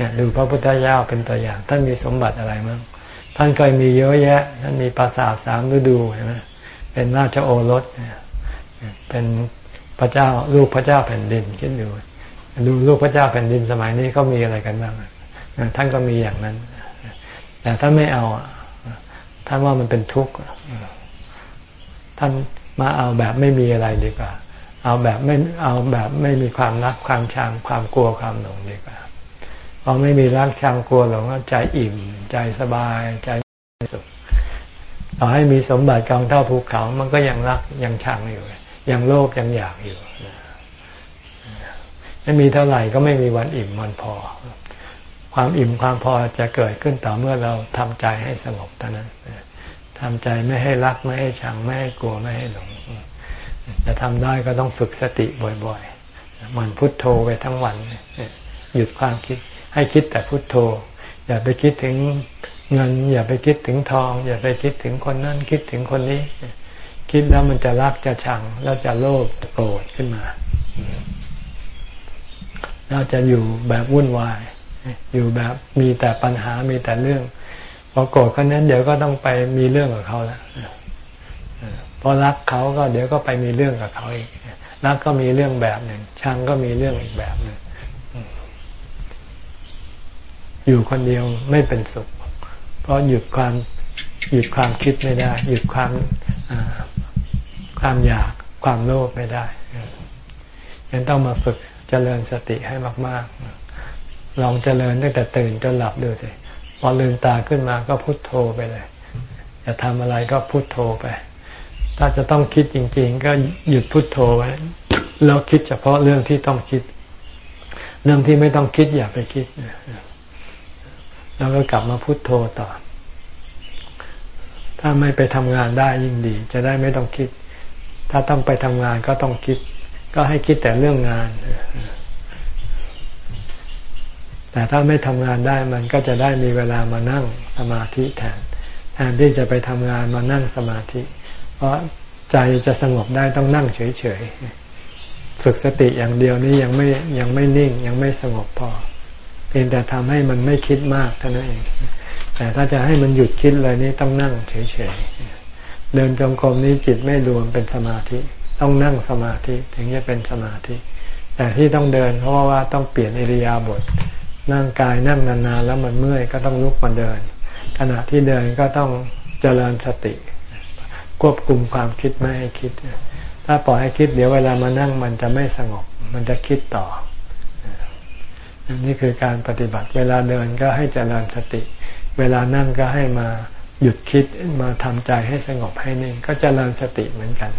Speaker 1: เนี่ยดูพระพุทธเจ้าเป็นตัวอย่าง ท่านมีสมบัติอะไรมั้งท่านเคยมีเยอะแยะ ท่านมีปราสาทสามฤดูใช่ไหมเป็นราชโอรสเป็นพระเจ้าลูกพระเจ้าแผ่นดินคิดดูดูลูกพระเจ้าแผ่นดินสมัยนี้ก็มีอะไรกันบ้างท่านก็มีอย่างนั้น แต่ท่านไม่เอาท่านว่ามันเป็นทุกข์ท่านมาเอาแบบไม่มีอะไรดีกว่า เอาแบบไม่เอาแบบไม่มีความรักความชังความกลัวความหลงดีกว่า พอไม่มีรักชังกลัวหลงก็ใจอิ่ม ใจสบายใจสุขต่อให้มีสมบัติกองเท่าภูเขา มันก็ยังรักยังชังอยู่ ยังโลภยังอยากอยู่ไม่มีเท่าไหร่ก็ไม่มีวันอิ่มวันพอ ความอิ่มความพอจะเกิดขึ้นต่อเมื่อเราทำใจให้สงบเท่านั้นทำใจไม่ให้รักไม่ให้ชังไม่ให้กลัวไม่ให้หลงจะทำได้ก็ต้องฝึกสติบ่อยๆมันพุทโธไปทั้งวันหยุดความคิด ให้คิดแต่พุทโธ อย่าไปคิดถึงเงิน อย่าไปคิดถึงทอง อย่าไปคิดถึงคนนั้นคิดถึงคนนี้ คิดแล้วมันจะรักจะชัง แล้วจะโลภโกรธขึ้นมาเราจะอยู่แบบวุ่นวาย อยู่แบบมีแต่ปัญหามีแต่เรื่องพอโกรธคนนั้นเดี๋ยวก็ต้องไปมีเรื่องกับเขาแล้วพอรักเขาก็เดี๋ยวก็ไปมีเรื่องกับเขาอีกรักก็มีเรื่องแบบหนึ่งชังก็มีเรื่องอีกแบบหนึ่ง อยู่คนเดียวไม่เป็นสุข เพราะหยุดความหยุดความคิดไม่ได้ หยุดความความอยากความโลภไม่ได้ยังต้องมาฝึกเจริญสติให้มาก ๆ ลองเจริญตั้งแต่ตื่นจนหลับดูสิพอลืมตาขึ้นมาก็พุโทโธไปเลยจะทำอะไรก็พุโทโธไป ถ้าจะต้องคิดจริง ๆ ก็หยุดพุดโทโธไว้แล้วคิดเฉพาะเรื่องที่ต้องคิด เรื่องที่ไม่ต้องคิดอย่าไปคิด แล้วก็กลับมาพุโทโธต่อ ถ้าไม่ไปทำงานได้ยิ่งดี จะได้ไม่ต้องคิด ถ้าต้องไปทำงานก็ต้องคิด ก็ให้คิดแต่เรื่องงาน แต่ถ้าไม่ทำงานได้มันก็จะได้มีเวลามานั่งสมาธิแทน แทนที่จะไปทำงานมานั่งสมาธิ เพราะใจจะสงบได้ต้องนั่งเฉยๆ ฝึกสติอย่างเดียวนี้ยังไม่ยังไม่นิ่งยังไม่สงบพอ เพียงแต่ทำให้มันไม่คิดมากเท่านั้นเอง แต่ถ้าจะให้มันหยุดคิดเลยนี่ต้องนั่งเฉยๆ เดินจงกรมนี้จิตไม่รวมเป็นสมาธิ ต้องนั่งสมาธิถึงจะเป็นสมาธิ แต่ที่ต้องเดินเพราะว่าต้องเปลี่ยนอิริยาบถนั่งกายนั่งนานๆแล้วมันเมื่อยก็ต้องลุกมาเดิน ขณะที่เดินก็ต้องเจริญสติ ควบคุมความคิดไม่ให้คิด ถ้าปล่อยให้คิดเดี๋ยวเวลามานั่งมันจะไม่สงบ มันจะคิดต่อ นี่คือการปฏิบัติ เวลาเดินก็ให้เจริญสติ เวลานั่งก็ให้มาหยุดคิดมาทำใจให้สงบให้นิ่ง ก็เจริญสติเหมือนกัน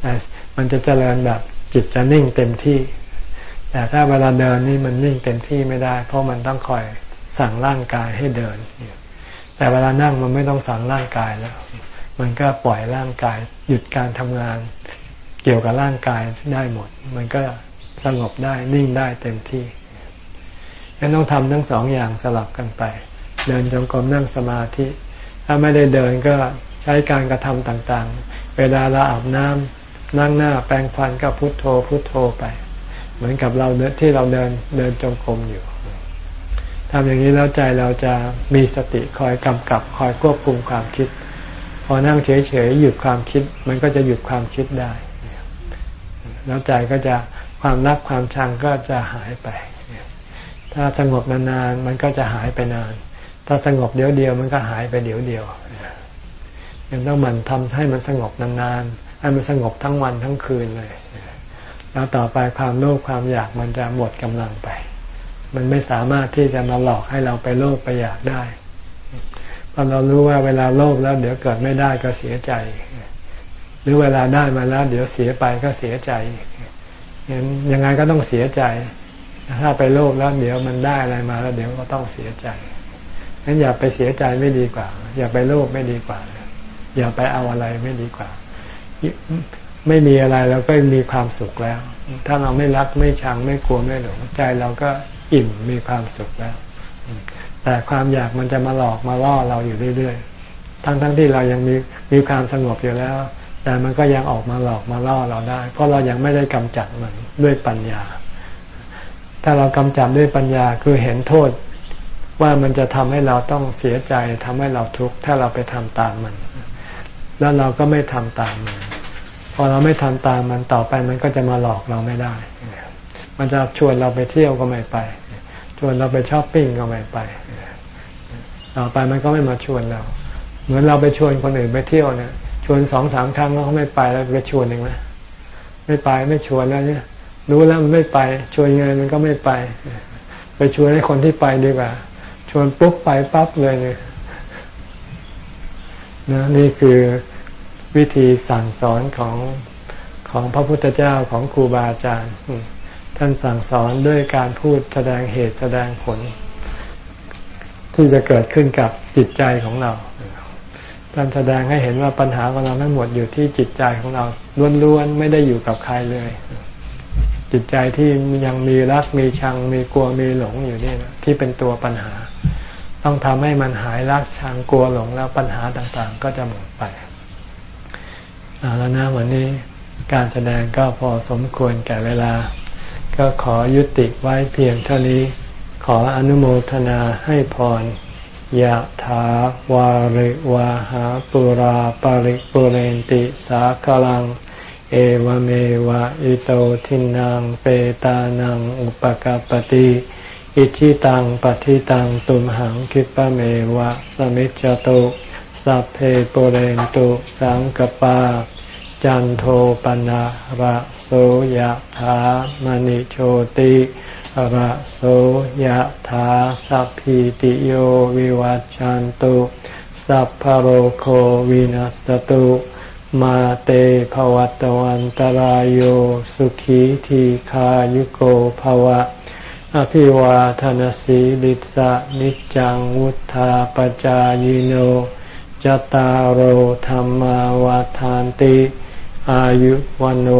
Speaker 1: แต่มันจะเจริญแบบจิตจะนิ่งเต็มที่ แต่ถ้าเวลาเดินนี่มันนิ่งเต็มที่ไม่ได้ เพราะมันต้องคอยสั่งร่างกายให้เดิน แต่เวลานั่งมันไม่ต้องสั่งร่างกายแล้ว มันก็ปล่อยร่างกาย หยุดการทำงาน เกี่ยวกับร่างกายได้หมด มันก็สงบได้นิ่งได้เต็มที่ งั้นต้องทำทั้งสองอย่างสลับกันไป เดินจงกรมนั่งสมาธิ ถ้าไม่ได้เดินก็ใช้การกระทำต่างๆ เวลาเราอาบน้ำนั่งหน้าแปรงฟันก็พุโทโธพุโทโธไป เหมือนกับเราที่เราเดินเดินจงกรมอยู่ทำอย่างนี้แล้วใจเราจะมีสติคอยกำกับคอยควบคุมความคิด พอนั่งเฉยๆหยุดความคิด มันก็จะหยุดความคิดได้ แล้วใจก็จะความรักความชังก็จะหายไป ถ้าสงบนานๆมันก็จะหายไปนาน ถ้าสงบเดี๋ยวเดียวมันก็หายไปเดี๋ยวเดียวยังต้องมันทำให้มันสงบนานๆให้มันสงบทั้งวันทั้งคืนเลย แล้วต่อไปความโลภความอยากมันจะหมดกำลังไป มันไม่สามารถที่จะมาหลอกให้เราไปโลภไปอยากได้พอเรารู้ว่าเวลาโลภแล้วเดี๋ยวเกิดไม่ได้ก็เสียใจ หรือเวลาได้มาแล้ว เดี๋ยวเสียไปก็เสียใจยังไงก็ต้องเสียใจ ถ้าไปโลภแล้วเดี๋ยวมันได้อะไรมาแล้วเดี๋ยวก็ต้องเสียใจงั้นอย่าไปเสียใจไม่ดีกว่า อย่าไปโลภไม่ดีกว่า อย่าไปเอาอะไรไม่ดีกว่า ไม่มีอะไรเราก็มีความสุขแล้ว ถ้าเราไม่รักไม่ชังไม่กลัวไม่หลงใจเราก็อิ่มมีความสุขแล้ว แต่ความอยากมันจะมาหลอกมาล่อเราอยู่เรื่อยๆ ทั้งๆทที่เรายังมีมีความสงบอยู่แล้ว แต่มันก็ยังออกมาหลอกมาล่อเราได้ เพราะเรายังไม่ได้กำจัดมันด้วยปัญญา ถ้าเรากำจัดด้วยปัญญาคือเห็นโทษ ว่ามันจะทำให้เราต้องเสียใจทำให้เราทุกข์ถ้าเราไปทำตามมัน แล้วเราก็ไม่ทำตามมันพอเราไม่ทำตามมันต่อไปมันก็จะมาหลอกเราไม่ได้ มันจะชวนเราไปเที่ยวก็ไม่ไป ชวนเราไปช้อปปิ้งก็ไม่ไป ต่อไปมันก็ไม่มาชวนเรา เหมือนเราไปชวนคนอื่นไปเที่ยวเนี่ย ชวนสองสามครั้งแล้วเขาไม่ไปแล้วไปชวนเองไหมไม่ไปไม่ชวนแล้วเนี่ย รู้แล้วมันไม่ไป ชวนยังไงมันก็ไม่ไป ไปชวนให้คนที่ไปดีกว่า ชวนปุ๊บไปปั๊บเลยเนี่ยนะนี่คือวิธีสั่งสอนของของพระพุทธเจ้าของครูบาอาจารย์ ท่านสั่งสอนด้วยการพูดแสดงเหตุแสดงผล ที่จะเกิดขึ้นกับจิตใจของเรา ท่านแสดงให้เห็นว่าปัญหาของเราทั้งหมดอยู่ที่จิตใจของเราล้วนๆไม่ได้อยู่กับใครเลย จิตใจที่ยังมีรักมีชังมีกลัวมีหลงอยู่นี่นะที่เป็นตัวปัญหา ต้องทำให้มันหายรักชังกลัวหลงแล้วปัญหาต่างๆ ก็จะหมดไปเอาแล้วนะวันนี้การแสดงก็พอสมควรแก่เวลา ก็ขอยุติไว้เพียงเท่านี้ ขออนุโมทนาให้พรยะถาวาริวาหาปุราปาริปุเรนติสากลัง เอวเมวะอิโตทินังเปตานังอุปกปติอิชิตังปฏิตังตุมหังคิปะเมวะสมิจจตุสัพเพปเรนตุสังกปา จันโทปนะระโสยถามณิโชติระโสยถาสัพพิติโยวิวัจจันตุสัพพโรโควินัสตุ มาเตภวัตวันตารโยสุขีทีขายุโกภวะ อภิวาทนสีลิสะนิจังวุธาปจายโนจตารโหธรรมวาทานติ อายุวันโอ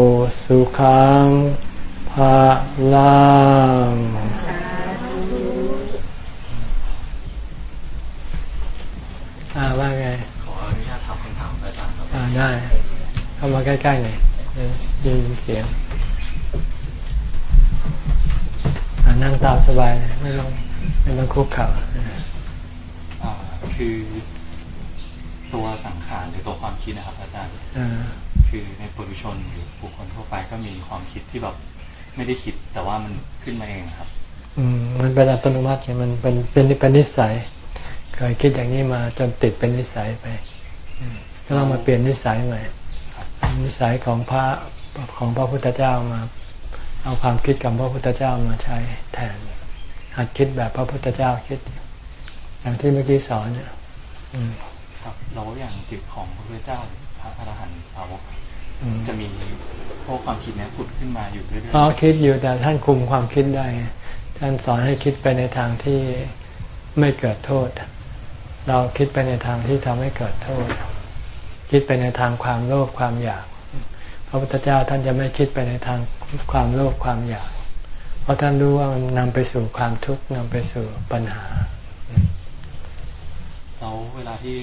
Speaker 1: สุขังภาลังว่าไง ได้ เข้ามาใกล้ๆหน่อยยินเสียงนั่งตามสบายไม่ต้องไม่ต้องคุกเข่า
Speaker 3: คือตัวสังขารหรือตัวความคิดนะครับ อาจารย์คือในปุถุชนหรือบุคคลทั่วไปก็มีความคิดที่แบบไม่ได้คิดแต่ว่ามันขึ้นมาเองครับ
Speaker 1: อืมมันเป็นอัตโนมัติไงมันเป็นเป็นเป็นนิสัยเคยคิดอย่างนี้มาจนติดเป็นนิสัยไป ก็ต้องมาเปลี่ยนนิสัยใหม่นิสัยของพระของพระพุทธเจ้ามา เอาความคิดกับพระพุทธเจ้ามาใช้แทนหัดคิดแบบพระพุทธเจ้าคิด อย่างที่เมื่อกี้สอนเนี่ย
Speaker 3: ครับเราอย่างจิตของพระพุทธเจ้าพระอรหันต์สาวกจะมีพวกความคิดนี้ผุดขึ้นมาอยู่เรื่อยๆอ๋อ
Speaker 1: คิดอยู่แต่ท่านคุมความคิดได้ ท่านสอนให้คิดไปในทางที่ไม่เกิดโทษ เราคิดไปในทางที่ทำให้เกิดโทษ คิดไปในทางความโลภความอยาก พระพุทธเจ้าท่านจะไม่คิดไปในทางความโลภความอยาก เพราะท่านรู้ว่ามันนำไปสู่ความทุกข์นำไปสู่ปัญหา
Speaker 3: เราเวลาที่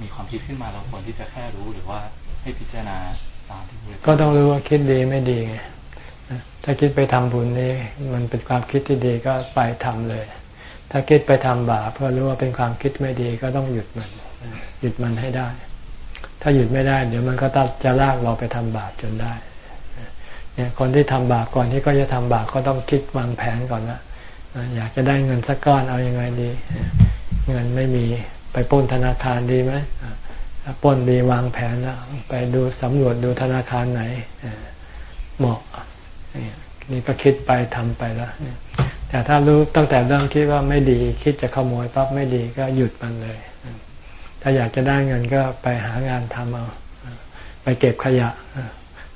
Speaker 3: มีความคิดขึ้นมาเราควรที่จะแค่รู้หรือว่าให้พิจารณาตามที่
Speaker 1: ก็ต้องรู้ว่าคิดดีไม่ดีไงถ้าคิดไปทำบุญนี่มันเป็นความคิดที่ดีก็ไปทำเลย ถ้าคิดไปทำบาปเพื่อรู้ว่าเป็นความคิดไม่ดีก็ต้องหยุดมัน หยุดมันให้ได้ ถ้าหยุดไม่ได้ เดี๋ยวมันก็จะลากเราไปทำบาปจนได้เนี่ยคนที่ทำบาปก่อนที่ก็จะทำบาปก็ต้องคิดวางแผนก่อนนะอยากจะได้เงินสักก้อนเอาอยัางไงดี เงินไม่มีไปป้นธนาคารดีไหมป้นดีวางแผนแล้วไปดูสำรวจดูธนาคารไหนเหมาะนี่ก็คิดไปทำไปแล้วแต่ถ้ารู้ตั้งแต่เริ่มคิดว่าไม่ดี คิดจะขโมยปั๊บไม่ดีก็หยุดมันเลย ถ้าอยากจะได้เงินก็ไปหางานทำเอา ไปเก็บขยะ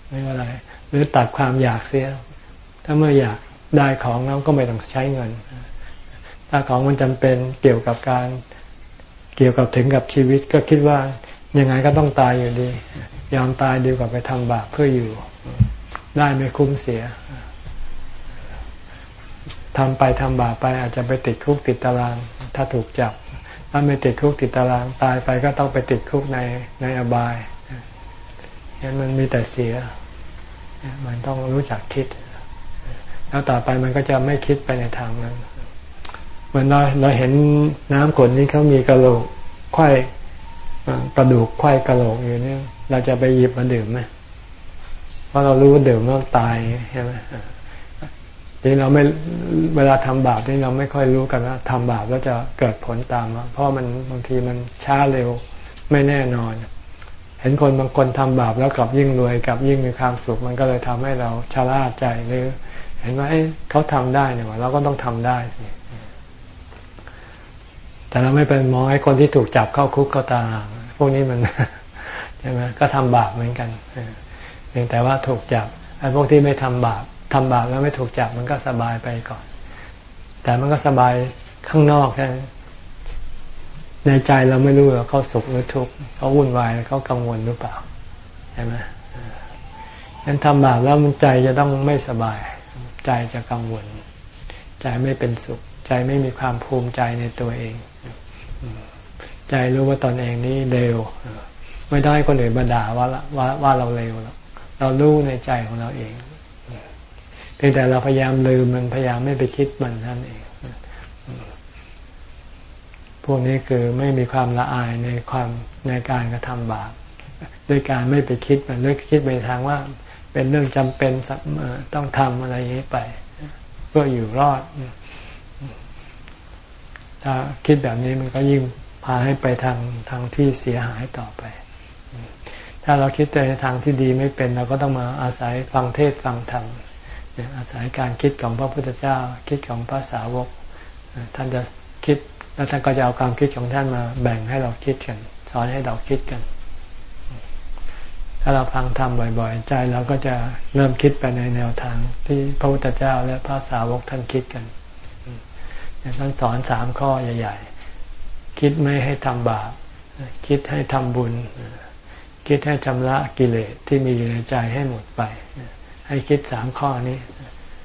Speaker 1: ไม่ว่าอะไร หรือตัดความอยากเสีย ถ้าเมื่ออยากได้ของแล้วก็ไม่ต้องใช้เงิน ถ้าของมันจำเป็นเกี่ยวกับการเกี่ยวกับถึงกับชีวิตก็คิดว่ายังไงก็ต้องตายอยู่ดี ยอมตายดีกว่าไปทำบาปเพื่ออยู่ ได้ไม่คุ้มเสียทำไปทำบาปไปอาจจะไปติดคุกติดตาราง ถ้าถูกจับ ถ้าไม่ติดคุกติดตารางตายไปก็ต้องไปติดคุกในในอบายงั้นมันมีแต่เสีย มันต้องรู้จักคิด แล้วต่อไปมันก็จะไม่คิดไปในทางนั้นเหมือนเราเราเห็นน้ำขนนี้เขามีกระโหลกไข้กระดูกไข้กระโหลกอยู่เนี่ย เราจะไปหยิบมาดื่มไหมเพราะเรารู้ว่าดื่มแล้วตายใช่ไหม ทีเราไม่เวลาทำบาปนี่เราไม่ค่อยรู้กันว่าทำบาปแล้วจะเกิดผลตาม เพราะมันบางทีมันช้าเร็วไม่แน่นอน เห็นคนบางคนทำบาปแล้วกลับยิ่งรวยกลับยิ่งมีความสุข มันก็เลยทำให้เราชะล่าใจหรือ เห็นว่าเขาทำได้เนี่ยเราก็ต้องทำได้สิแต่เราไม่เป็นมองให้คนที่ถูกจับเข้าคุกเข้าตารางพวกนี้มันใช่ไหมก็ทำบาปเหมือนกันเพียงแต่ว่าถูกจับไอ้พวกที่ไม่ทำบาป ทำบาปแล้วไม่ถูกจับมันก็สบายไปก่อน แต่มันก็สบายข้างนอกแค่ในใจเราไม่รู้ว่าเขาสุขหรือทุกข์เขาวุ่นวายเขากังวลหรือเปล่าใช่ไหมงั้นทำบาปแล้วมันใจจะต้องไม่สบาย ใจจะกังวล ใจไม่เป็นสุข ใจไม่มีความภูมิใจในตัวเอง ใจรู้ว่าตนเองนี่เลวไม่ได้คนอื่นมาด่าว่าว่าว่าเราเลวเรารู้ในใจของเราเอง เพียงแต่เราพยายามลืมมันพยายามไม่ไปคิดมันนั่นเอง พวกนี้คือไม่มีความละอายในความในการกระทำบาปด้วยการไม่ไปคิดมันเลยคิดไปทางว่า เป็นเรื่องจำเป็นต้องทำอะไรอย่างนี้ไป เพื่ออยู่รอด ถ้าคิดแบบนี้มันก็ยิ่งพาให้ไปทางทางที่เสียหายต่อไปถ้าเราคิดในทางที่ดีไม่เป็น เราก็ต้องมาอาศัยฟังเทศฟังธรรม อาศัยการคิดของพระพุทธเจ้า คิดของพระสาวก ท่านจะคิดแล้วท่านก็จะเอาความคิดของท่านมาแบ่งให้เราคิดกันสอนให้เราคิดกัน ถ้าเราฟังธรรมบ่อยๆ ใจเราก็จะเริ่มคิดไปในแนวทางที่พระพุทธเจ้าและพระสาวกท่านคิดกันท่านสอนสามข้อใหญ่ ๆ คิดไม่ให้ทำบาปคิดให้ทำบุญ คิดให้ชำระกิเลสที่มีอยู่ในใจให้หมดไป ให้คิดสามข้อนี้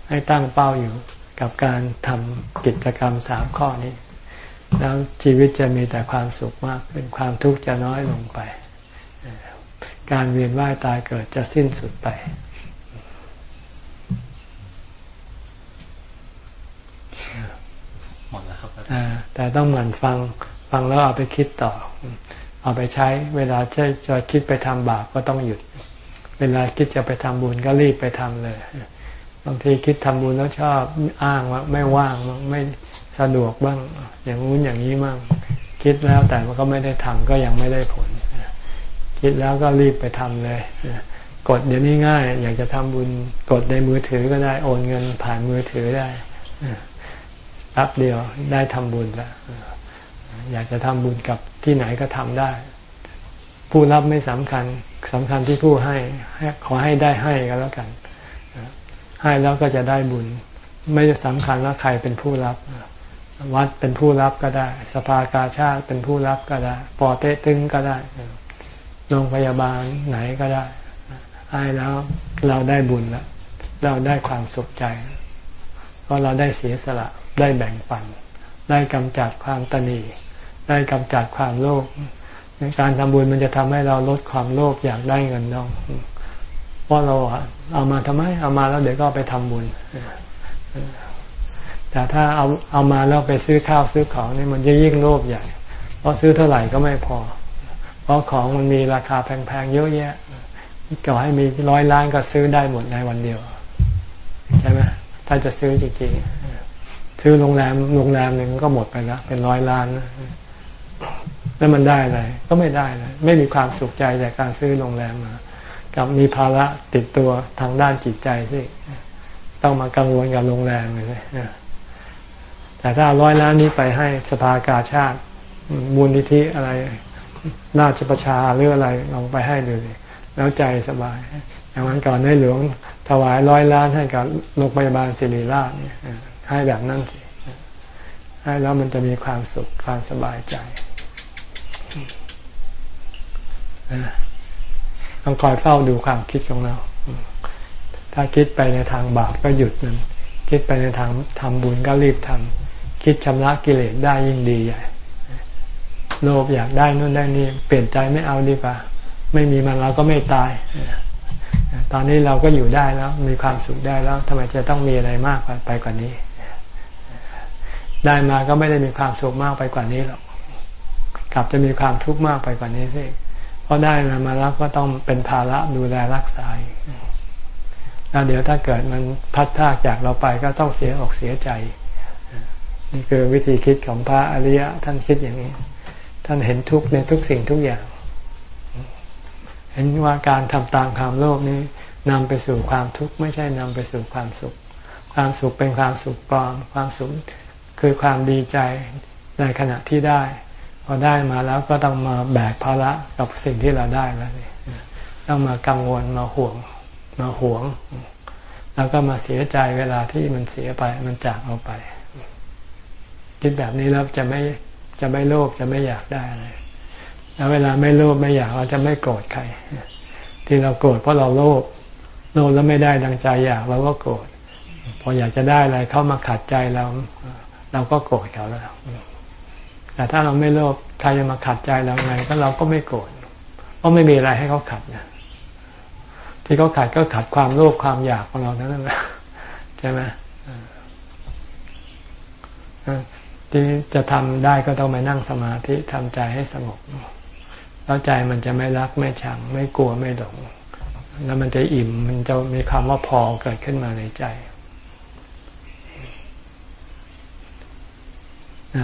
Speaker 1: ให้ตั้งเป้าอยู่กับการทำกิจกรรมสามข้อนี้ แล้วชีวิตจะมีแต่ความสุขมากเป็นความทุกข์จะน้อยลงไป การเวียนว่ายตายเกิดจะสิ้นสุดไป
Speaker 3: หมดแล้วครับ
Speaker 1: แต่ต้องหมั่นฟังฟังแล้วเอาไปคิดต่อ เอาไปใช้เวลาจะจะคิดไปทำบาปก็ต้องหยุด เวลาคิดจะไปทำบุญก็รีบไปทำเลย บางทีคิดทำบุญแล้วชอบอ้างว่าไม่ว่างไม่สะดวกบ้าง อย่างงู้นอย่างนี้บ้างคิดแล้วแต่มันก็ไม่ได้ทำก็ยังไม่ได้ผล คิดแล้วก็รีบไปทำเลยกดเดี๋ยวนี้ง่าย อยากจะทำบุญกดในมือถือก็ได้โอนเงินผ่านมือถือได้แป๊บเดียวได้ทำบุญแล้วอยากจะทำบุญกับที่ไหนก็ทำได้ ผู้รับไม่สำคัญ สำคัญที่ผู้ให้ขอให้ได้ให้ก็แล้วกัน ให้แล้วก็จะได้บุญ ไม่สำคัญว่าใครเป็นผู้รับ วัดเป็นผู้รับก็ได้ สภากาชาติเป็นผู้รับก็ได้ปอเต้ตึงก็ได้โรงพยาบาลไหนก็ได้ ให้แล้วเราได้บุญแล้วเราได้ความสุขใจ เพราะเราได้เสียสละได้แบ่งปัน ได้กำจัดความตนีได้กำจัดความโลภ การทำบุญมันจะทำให้เราลดความโลภอยากได้เงินเราเพราะเราเอามาทำไม เอามาแล้วเดี๋ยวก็ไปทำบุญแต่ถ้าเอาเอามาแล้วไปซื้อข้าวซื้อของนี่มันจะยิ่งโลภใหญ่ เพราะซื้อเท่าไหร่ก็ไม่พอ เพราะของมันมีราคาแพงๆเยอะแยะก็ให้มีร้อยล้านก็ซื้อได้หมดในวันเดียวใช่ไหมถ้าจะซื้อจริงๆซื้อโรงแรมโรงแรมหนึ่งก็หมดไปแล้วเป็นร้อยล้าน แล้วมันได้อะไร ก็ไม่ได้เลยไม่มีความสุขใจจากการซื้อโรงแรมมา กับมีภาระติดตัวทางด้านจิตใจที่ต้องมากังวลกับโรงแรมเลยแต่ถ้าร้อยล้านนี้ไปให้สภากาชาติมูลนิธิอะไรน่าจะประชาหรืออะไรลองไปให้ดูแล้วใจสบายอย่างวันก่อนในหลวงถวายร้อยล้านให้กับโรงพยาบาลศิริราชเนี่ยให้แบบนั้นสิให้แล้วมันจะมีความสุขความสบายใจ ต้องคอยเฝ้าดูความคิดของเรา ถ้าคิดไปในทางบาปก็หยุดมัน คิดไปในทางทำบุญก็รีบทำคิดชำระกิเลสได้ยิ่งดีใหญ่โลภอยากได้นู่นได้นี่เปลี่ยนใจไม่เอาดีกว่า ไม่มีมันเราก็ไม่ตาย ตอนนี้เราก็อยู่ได้แล้ว มีความสุขได้แล้วทำไมจะต้องมีอะไรมากไปกว่านี้ ได้มาก็ไม่ได้มีความสุขมากไปกว่านี้หรอก กลับจะมีความทุกข์มากไปกว่านี้สิเพราะได้มามาแล้วก็ต้องเป็นภาระดูแลรักษาแล้วเดี๋ยวถ้าเกิดมันพัดทากจากเราไปก็ต้องเสียอกเสียใจ นี่คือวิธีคิดของพระอริยะท่านคิดอย่างนี้ ท่านเห็นทุกข์ในทุกสิ่งทุกอย่าง เห็นว่าการทำตามความโลภนี้นำไปสู่ความทุกข์ไม่ใช่นำไปสู่ความสุข ความสุขเป็นความสุขปลอมความสุขคือความดีใจในขณะที่ได้ อได้มาแล้วก็ต้องมาแบกภาระกับสิ่งที่เราได้แล้วนี่ต้องมากังวลมาห่วงมาห่วง แล้วก็มาเสียใจเวลาที่มันเสียไปมันจากเราไป คิดแบบนี้แล้วจะไม่จะไม่โลภจะไม่อยากได้อะไรแล้วเวลาไม่โลภไม่อยากเราจะไม่โกรธใคร ที่เราโกรธเพราะเราโลภโลภแล้วไม่ได้ดังใจอยากเราก็โกรธพออยากจะได้อะไรเข้ามาขัดใจเรา เราก็โกรธเขาแล้ว แต่ถ้าเราไม่โลภใครจะมาขัดใจเราไงก็เราก็ไม่โกรธเพราะไม่มีอะไรให้เขาขัดนะที่เขาขัดก็ขัดความโลภความอยากของเราเท่านั้นแหละใช่ไหมที่จะทำได้ก็ต้องไปนั่งสมาธิทำใจให้สงบแล้วใจมันจะไม่รักไม่ชัง ไม่กลัวไม่หลงแล้วมันจะอิ่มมันจะมีคำว่าพอเกิดขึ้นมาในใจ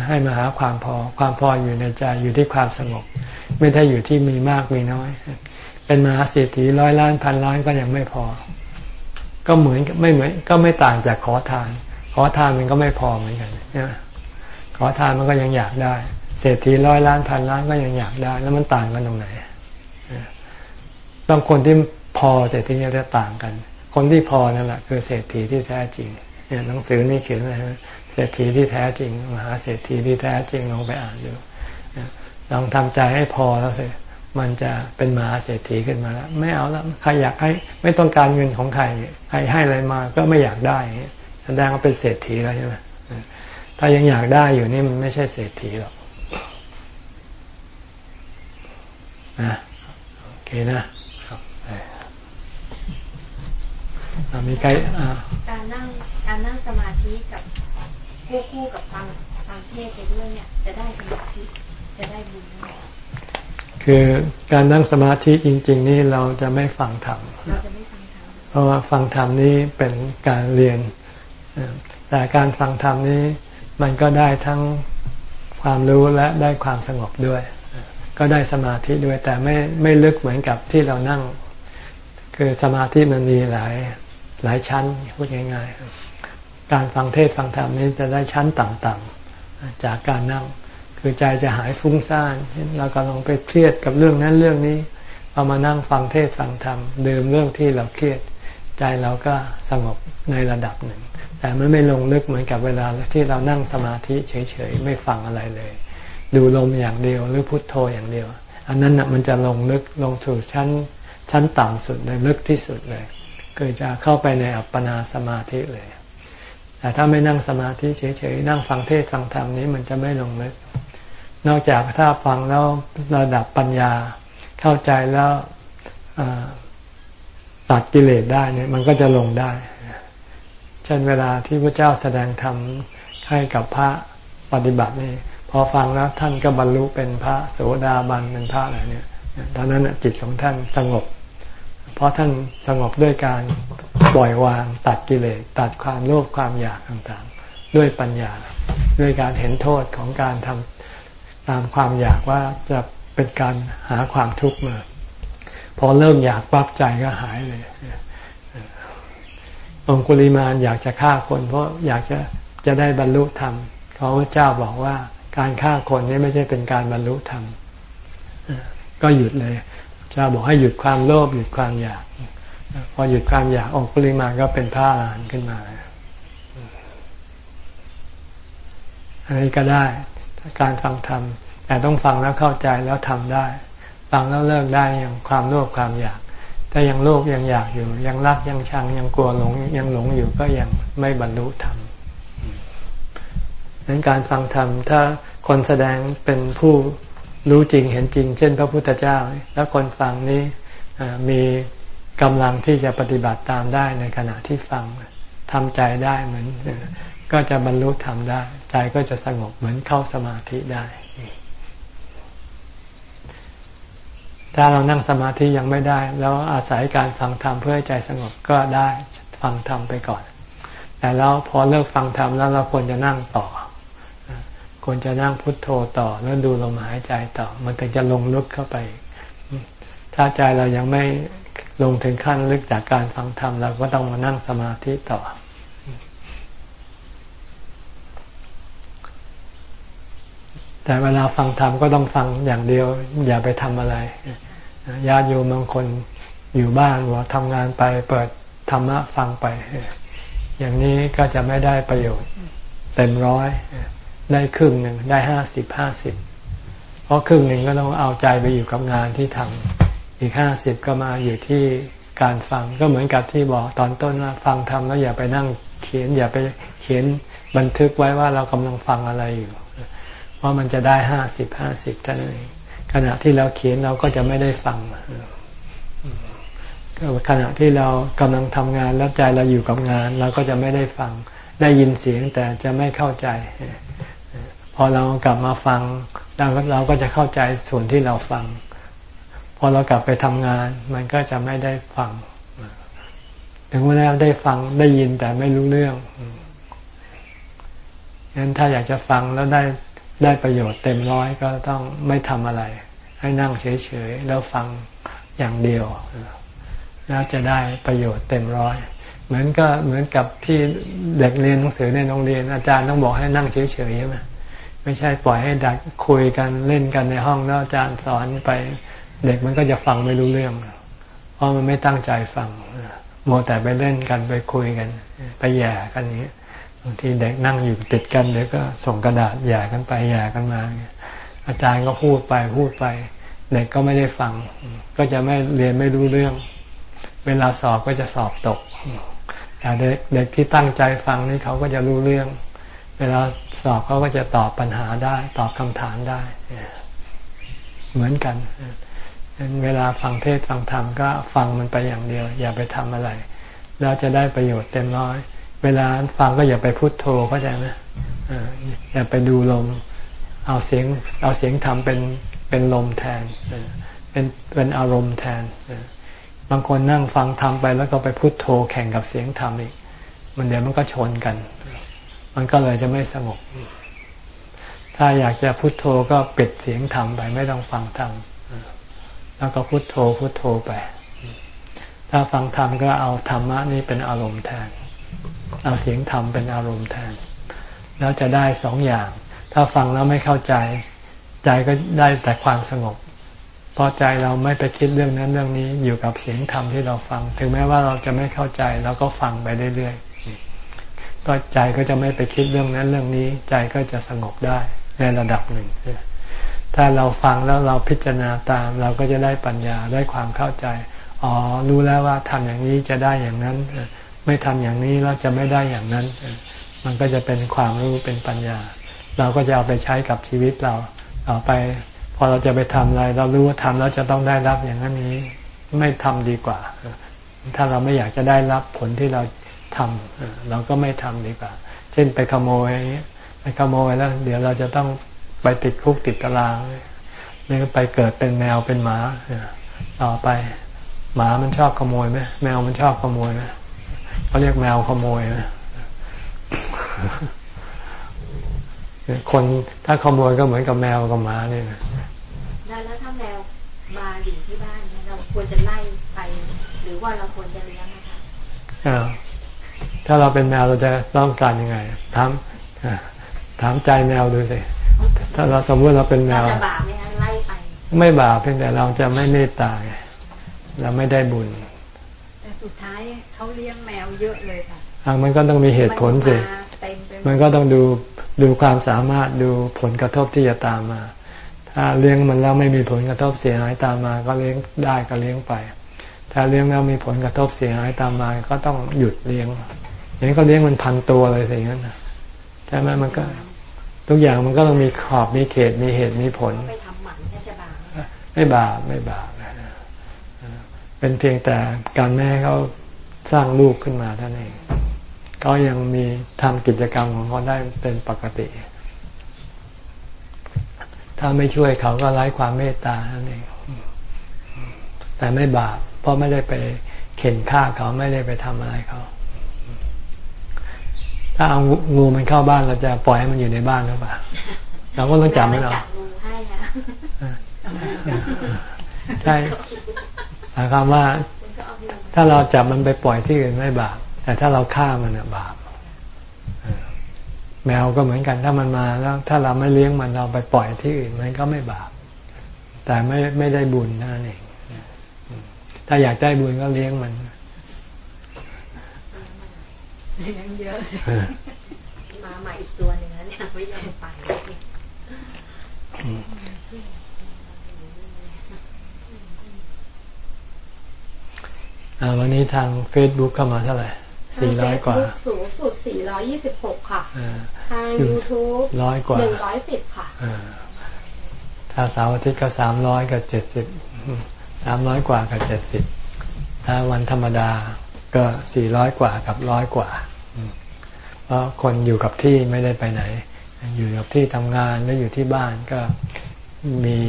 Speaker 1: ให้มาหาความพอ ความพออยู่ในใจอยู่ที่ความสงบ ไม่ได้อยู่ที่มีมากมีน้อย เป็นมหาเศรษฐีร้อยล้านพันล้านก็ยังไม่พอ ก็เหมือนไม่เหมือนก็ไม่ต่างจากขอทาน ขอทานมันก็ไม่พอเหมือนกันนะขอทานมันก็ยังอยากได้ เศรษฐีร้อยล้านพันล้านก็ยังอยากได้ แล้วมันต่างกันตรงไหนต้องคนที่พอเศรษฐีจะต่างกัน คนที่พอนั่นแหละคือเศรษฐีที่แท้จริงเนี่ยหนังสือนี่เขียนไว้ ศรษฐีที่แท้จริง มหาเศรษฐีที่แท้จริงลองไปอ่านดูลองทำใจให้พอแล้วสิมันจะเป็นมหาเศรษฐีขึ้นมาแล้ว ไม่เอาแล้วใครอยากให้ไม่ต้องการเงินของใครใครให้อะไรมาก็ไม่อยากได้แสดงว่าเป็นเศรษฐีแล้วใช่ไหมถ้ายังอยากได้อยู่นี่มันไม่ใช่เศรษฐีหรอกนะโอเคนะมีใคร
Speaker 2: การนั่งการนั่งสมาธิกับ ควบคู่กับฟังฟังเทศไปด้วยเนี่ย จะได้สมาธิจะได้บุญไหม
Speaker 1: คือการนั่งสมาธิจริง ๆ นี่เราจะไม่ฟังธรรมเพราะว่าฟังธรรมนี้เป็นการเรียน แต่การฟังธรรมนี้มันก็ได้ทั้งความรู้และได้ความสงบด้วย ก็ได้สมาธิด้วยแต่ไม่ไม่ลึกเหมือนกับที่เรานั่ง คือสมาธิมันมีหลายหลายชั้นพูดง่าย ๆ การฟังเทศฟังธรรมนี้จะได้ชั้นต่ำๆจากการนั่ง คือใจจะหายฟุ้งซ่านเราก็ลองไปเครียดกับเรื่องนั้นเรื่องนี้เอามานั่งฟังเทศฟังธรรมดื่มเรื่องที่เราเครียด ใจเราก็สงบในระดับหนึ่ง แต่มันไม่ลงลึกเหมือนกับเวลาที่เรานั่งสมาธิเฉยๆไม่ฟังอะไรเลย ดูลมอย่างเดียวหรือพุทโธอย่างเดียว อันนั้นนะมันจะลงลึกลงสู่ชั้นชั้นต่ำสุดเลยลึกที่สุดเลย คือจะเข้าไปในอัปปนาสมาธิเลย แต่ถ้าไม่นั่งสมาธิเฉยๆนั่งฟังเทศฟังธรรมนี้มันจะไม่ลงลึกนอกจากถ้าฟังแล้วระดับปัญญาเข้าใจแล้วตัดกิเลสได้เนี่ยมันก็จะลงได้ เช่นเวลาที่พระเจ้าแสดงธรรมให้กับพระปฏิบัตินี่พอฟังแล้วท่านก็บรรลุเป็นพระโสดาบันเป็นพระอะไรเนี่ยตอนนั้นจิตของท่านสงบ เพราะท่านสงบด้วยการปล่อยวางตัดกิเลสตัดความโลภความอยากต่างๆ ด้วยปัญญา ด้วยการเห็นโทษของการทำตามความอยากว่าจะเป็นการหาความทุกข์มาพอเริ่มอยากปั๊บใจก็หายเลยองคุลิมานอยากจะฆ่าคน เพราะอยากจะจะได้บรรลุธรรมเพราะพระเจ้าบอกว่าการฆ่าคนนี่ไม่ใช่เป็นการบรรลุธรรมก็หยุดเลย จ้าบอกให้หยุดความโลภหยุดความอยาก พอหยุดความอยากองคุลิมาก็เป็นพระอรหันต์ขึ้นมาอันนี้ก็ได้การฟังธรรมแต่ต้องฟังแล้วเข้าใจแล้วทำได้ ฟังแล้วเลิกได้อย่างความโลภความอยาก ถ้ายังโลภยังอยากอยู่ ยังรักยังชังยังกลัวหลงยังหลงอยู่ก็ยังไม่บรรลุธรรมนั้นการฟังธรรมถ้าคนแสดงเป็นผู้ รู้จริงเห็นจริง เช่น พระพุทธเจ้า แล้วคนฟังนี้มีกำลังที่จะปฏิบัติตามได้ในขณะที่ฟังทำใจได้เหมือน ก็จะบรรลุธรรมได้ ใจก็จะสงบเหมือนเข้าสมาธิได้ ถ้าเรานั่งสมาธิยังไม่ได้ แล้วอาศัยการฟังธรรมเพื่อให้ใจสงบก็ได้ฟังธรรมไปก่อน แต่แล้วพอเลิกฟังธรรมแล้วเราควรจะนั่งต่อ ควรจะนั่งพุทโธต่อแล้วดูลมหายใจต่อ มันถึงจะลงลึกเข้าไป ถ้าใจเรายังไม่ลงถึงขั้นลึกจากการฟังธรรมเราก็ต้องมานั่งสมาธิต่อ แต่เวลาฟังธรรมก็ต้องฟังอย่างเดียว อย่าไปทำอะไรญาติโยมบางคนอยู่บ้านว่าทำงานไปเปิดธรรมะฟังไป อย่างนี้ก็จะไม่ได้ประโยชน์เต็มร้อย ได้ครึ่งหนึ่งได้ห้าสิบห้าสิบเพราะครึ่งหนึ่งก็ต้องเอาใจไปอยู่กับงานที่ทำอีกห้าสิบก็มาอยู่ที่การฟังก็เหมือนกับที่บอกตอนต้นว่าฟังทำแล้วอย่าไปนั่งเขียนอย่าไปเขียนบันทึกไว้ว่าเรากำลังฟังอะไรอยู่เพราะมันจะได้ห้าสิบห้าสิบเท่านั้นเองขณะที่เราเขียนเราก็จะไม่ได้ฟังขณะที่เรากำลังทำงานแล้วใจเราอยู่กับงาน เราก็จะไม่ได้ฟัง ได้ยินเสียงแต่จะไม่เข้าใจ พอเรากลับมาฟังเราเราก็จะเข้าใจส่วนที่เราฟัง พอเรากลับไปทำงาน มันก็จะไม่ได้ฟัง ถึงเวลาได้ฟังได้ยินแต่ไม่รู้เรื่องงั้นถ้าอยากจะฟังแล้วได้ได้ประโยชน์เต็มร้อยก็ต้องไม่ทำอะไร ให้นั่งเฉยๆแล้วฟังอย่างเดียว แล้วจะได้ประโยชน์เต็มร้อย เหมือนก็เหมือนกับที่เด็กเรียนหนังสือในโรงเรียนอาจารย์ต้องบอกให้นั่งเฉยๆใช่ไหม ไม่ใช่ปล่อยให้ดักคุยกันเล่นกันในห้องแล้วอาจารย์สอนไป เด็กมันก็จะฟังไม่รู้เรื่อง เพราะมันไม่ตั้งใจฟังโมแต่ไปเล่นกันไปคุยกัน ไปแย่กันนี้บางทีเด็กนั่งอยู่ติดกันเดี๋ยวก็ส่งกระดาษแย่กันไปแย่กันมาอาจารย์ก็พูดไปพูดไป เด็กก็ไม่ได้ฟัง ก็จะไม่เรียนไม่รู้เรื่อง เวลาสอบก็จะสอบตกแต่เด็กเด็กที่ตั้งใจฟังนี่เขาก็จะรู้เรื่อง เวลา อบเขาก็จะตอบปัญหาได้ ตอบคำถามได้ เหมือนกันเวลาฟังเทศฟังธรรมก็ฟังมันไปอย่างเดียว อย่าไปทำอะไร แล้วจะได้ประโยชน์เต็มร้อย เวลาฟังก็อย่าไปพูดโทเข้าใจไหมอย่าไปดูลม เอาเสียงเอาเสียงธรรมเป็นเป็นลมแทนเป็นเป็นอารมณ์แทนบางคนนั่งฟังธรรมไปแล้วก็ไปพูดโทแข่งกับเสียงธรรมอีก มันเดี๋ยวมันก็ชนกัน มันก็เลยจะไม่สงบ ถ้าอยากจะพุโทโธก็ปิดเสียงธรรมไปไม่ต้องฟังธรรมแล้วก็พุโทโธพุโทโธไป ถ้าฟังธรรมก็เอาธรรมะนี่เป็นอารมณ์แทน เอาเสียงธรรมเป็นอารมณ์แทน แล้วจะได้สองอย่าง ถ้าฟังแล้วไม่เข้าใจ ใจก็ได้แต่ความสงบพอใจเราไม่ไปคิดเรื่องนั้นเรื่องนี้อยู่กับเสียงธรรมที่เราฟัง ถึงแม้ว่าเราจะไม่เข้าใจเราก็ฟังไปเรื่อย ก็ใจก็จะไม่ไปคิดเรื่องนั้นเรื่องนี้ ใจก็จะสงบได้ในระดับหนึ่ง ถ้าเราฟังแล้วเราพิจารณาตาม เราก็จะได้ปัญญาได้ความเข้าใจ อ๋อ รู้แล้วว่าทำอย่างนี้จะได้อย่างนั้น ไม่ทำอย่างนี้แล้วจะไม่ได้อย่างนั้น มันก็จะเป็นความรู้เป็นปัญญา เราก็จะเอาไปใช้กับชีวิตเราต่อไป พอเราจะไปทำอะไร เรารู้ว่าทำแล้วจะต้องได้รับอย่างนั้นนี้ ไม่ทำดีกว่า ถ้าเราไม่อยากจะได้รับผลที่เรา ทำเราก็ไม่ทำดีกว่า เช่นไปขโมยไปขโมยแล้ว เดี๋ยวเราจะต้องไปติดคุกติดตารางหรือไปเกิดเป็นแมวเป็นหมาต่อไป หมามันชอบขโมยไหมแมวมันชอบขโมยไหมเขาเรียกแมวขโมยไหมคนถ้าขโมยก็เหมือนกับแมวกับหมาเนี่ยนะ
Speaker 2: แล้วถ้าแมวมาอยู่ที่บ้านเราควรจะไล่ไป หรือว่าเราควรจะเลี้ยงนะคะ
Speaker 1: ถ้าเราเป็นแมวเราจะต้องการยังไงถามถามใจแมวดูสิถ้าเราสมมติเราเป็นแมวบาปไหมไล่ไปไม่บาปเพียงแต่เราจะไม่เมตตาเราไม่ได้บุญ
Speaker 2: แต่สุดท้ายเขาเลี้ยงแมวเยอะเลยค่ะ
Speaker 1: มันก็ต้องมีเหตุผลสิมันก็ต้องดูดูความสามารถดูผลกระทบที่จะตามมา ถ้าเลี้ยงมันแล้วไม่มีผลกระทบเสียหายตามมา ก็เลี้ยงได้ก็เลี้ยงไป ถ้าเลี้ยงแล้วมีผลกระทบเสียหายตามมา ก็ต้องหยุดเลี้ยง อย่างนี้ก็เลี้ยงมันพันตัวเลยสิงั้นใช่ไหมมันก็ ทุกอย่างมันก็ต้องมีขอบมีเขตมีเหตุมีผล
Speaker 2: ไปทำหมันจะบาป
Speaker 1: ไม่บาปไม่บาปเป็นเพียงแต่การแม่เขาสร้างลูกขึ้นมาท่านเองก็ยังมีทำกิจกรรมของเขาได้เป็นปกติ ถ้าไม่ช่วยเขาก็ไร้ความเมตตาท่านเองแต่ไม่บาปเพราะไม่ได้ไปเข็นฆ่าเขาไม่ได้ไปทำอะไรเขา ถ้าเอางูมันเข้าบ้านเราจะปล่อยให้มันอยู่ในบ้านหรือเปล่าเราก็ต้องจับมันเอาใช่หมายความว่าถ้าเราจับมันไปปล่อยที่อื่นไม่บาปแต่ถ้าเราฆ่ามันอะบาปแมวก็เหมือนกันถ้ามันมาแล้ว ถ้าเราไม่เลี้ยงมันเราไปปล่อยที่อื่นมันก็ไม่บาปแต่ไม่ไม่ได้บุญนั่นเองถ้าอยากได้บุญก็เลี้ยงมัน
Speaker 2: เลี้ ยงเยอะมาใหม่อีกตัวหนึ่งแล้วเนี่ยไม่ยอมไป
Speaker 1: วันนี้ทางเฟซบุ๊กเข้ามาเท่าไหร่สี่ร้อยกว่า
Speaker 2: สูงสุดสี่ร้อยยี่สิบหกค่ะ ทางยูทูบ
Speaker 1: ร้อยกว่า
Speaker 2: หนึ่งร้อยสิบค่ะ
Speaker 1: ถ้าเสาร์อาทิตย์ก็สามร้อยกับเจ็ดสิบสามร้อยกว่ากับเจ็ดสิบถ้าวันธรรมดา ก็สี่ร้อยกว่ากับร้อยกว่า เพราะคนอยู่กับที่ไม่ได้ไปไหน อยู่กับที่ทำงานหรืออยู่ที่บ้านก็มี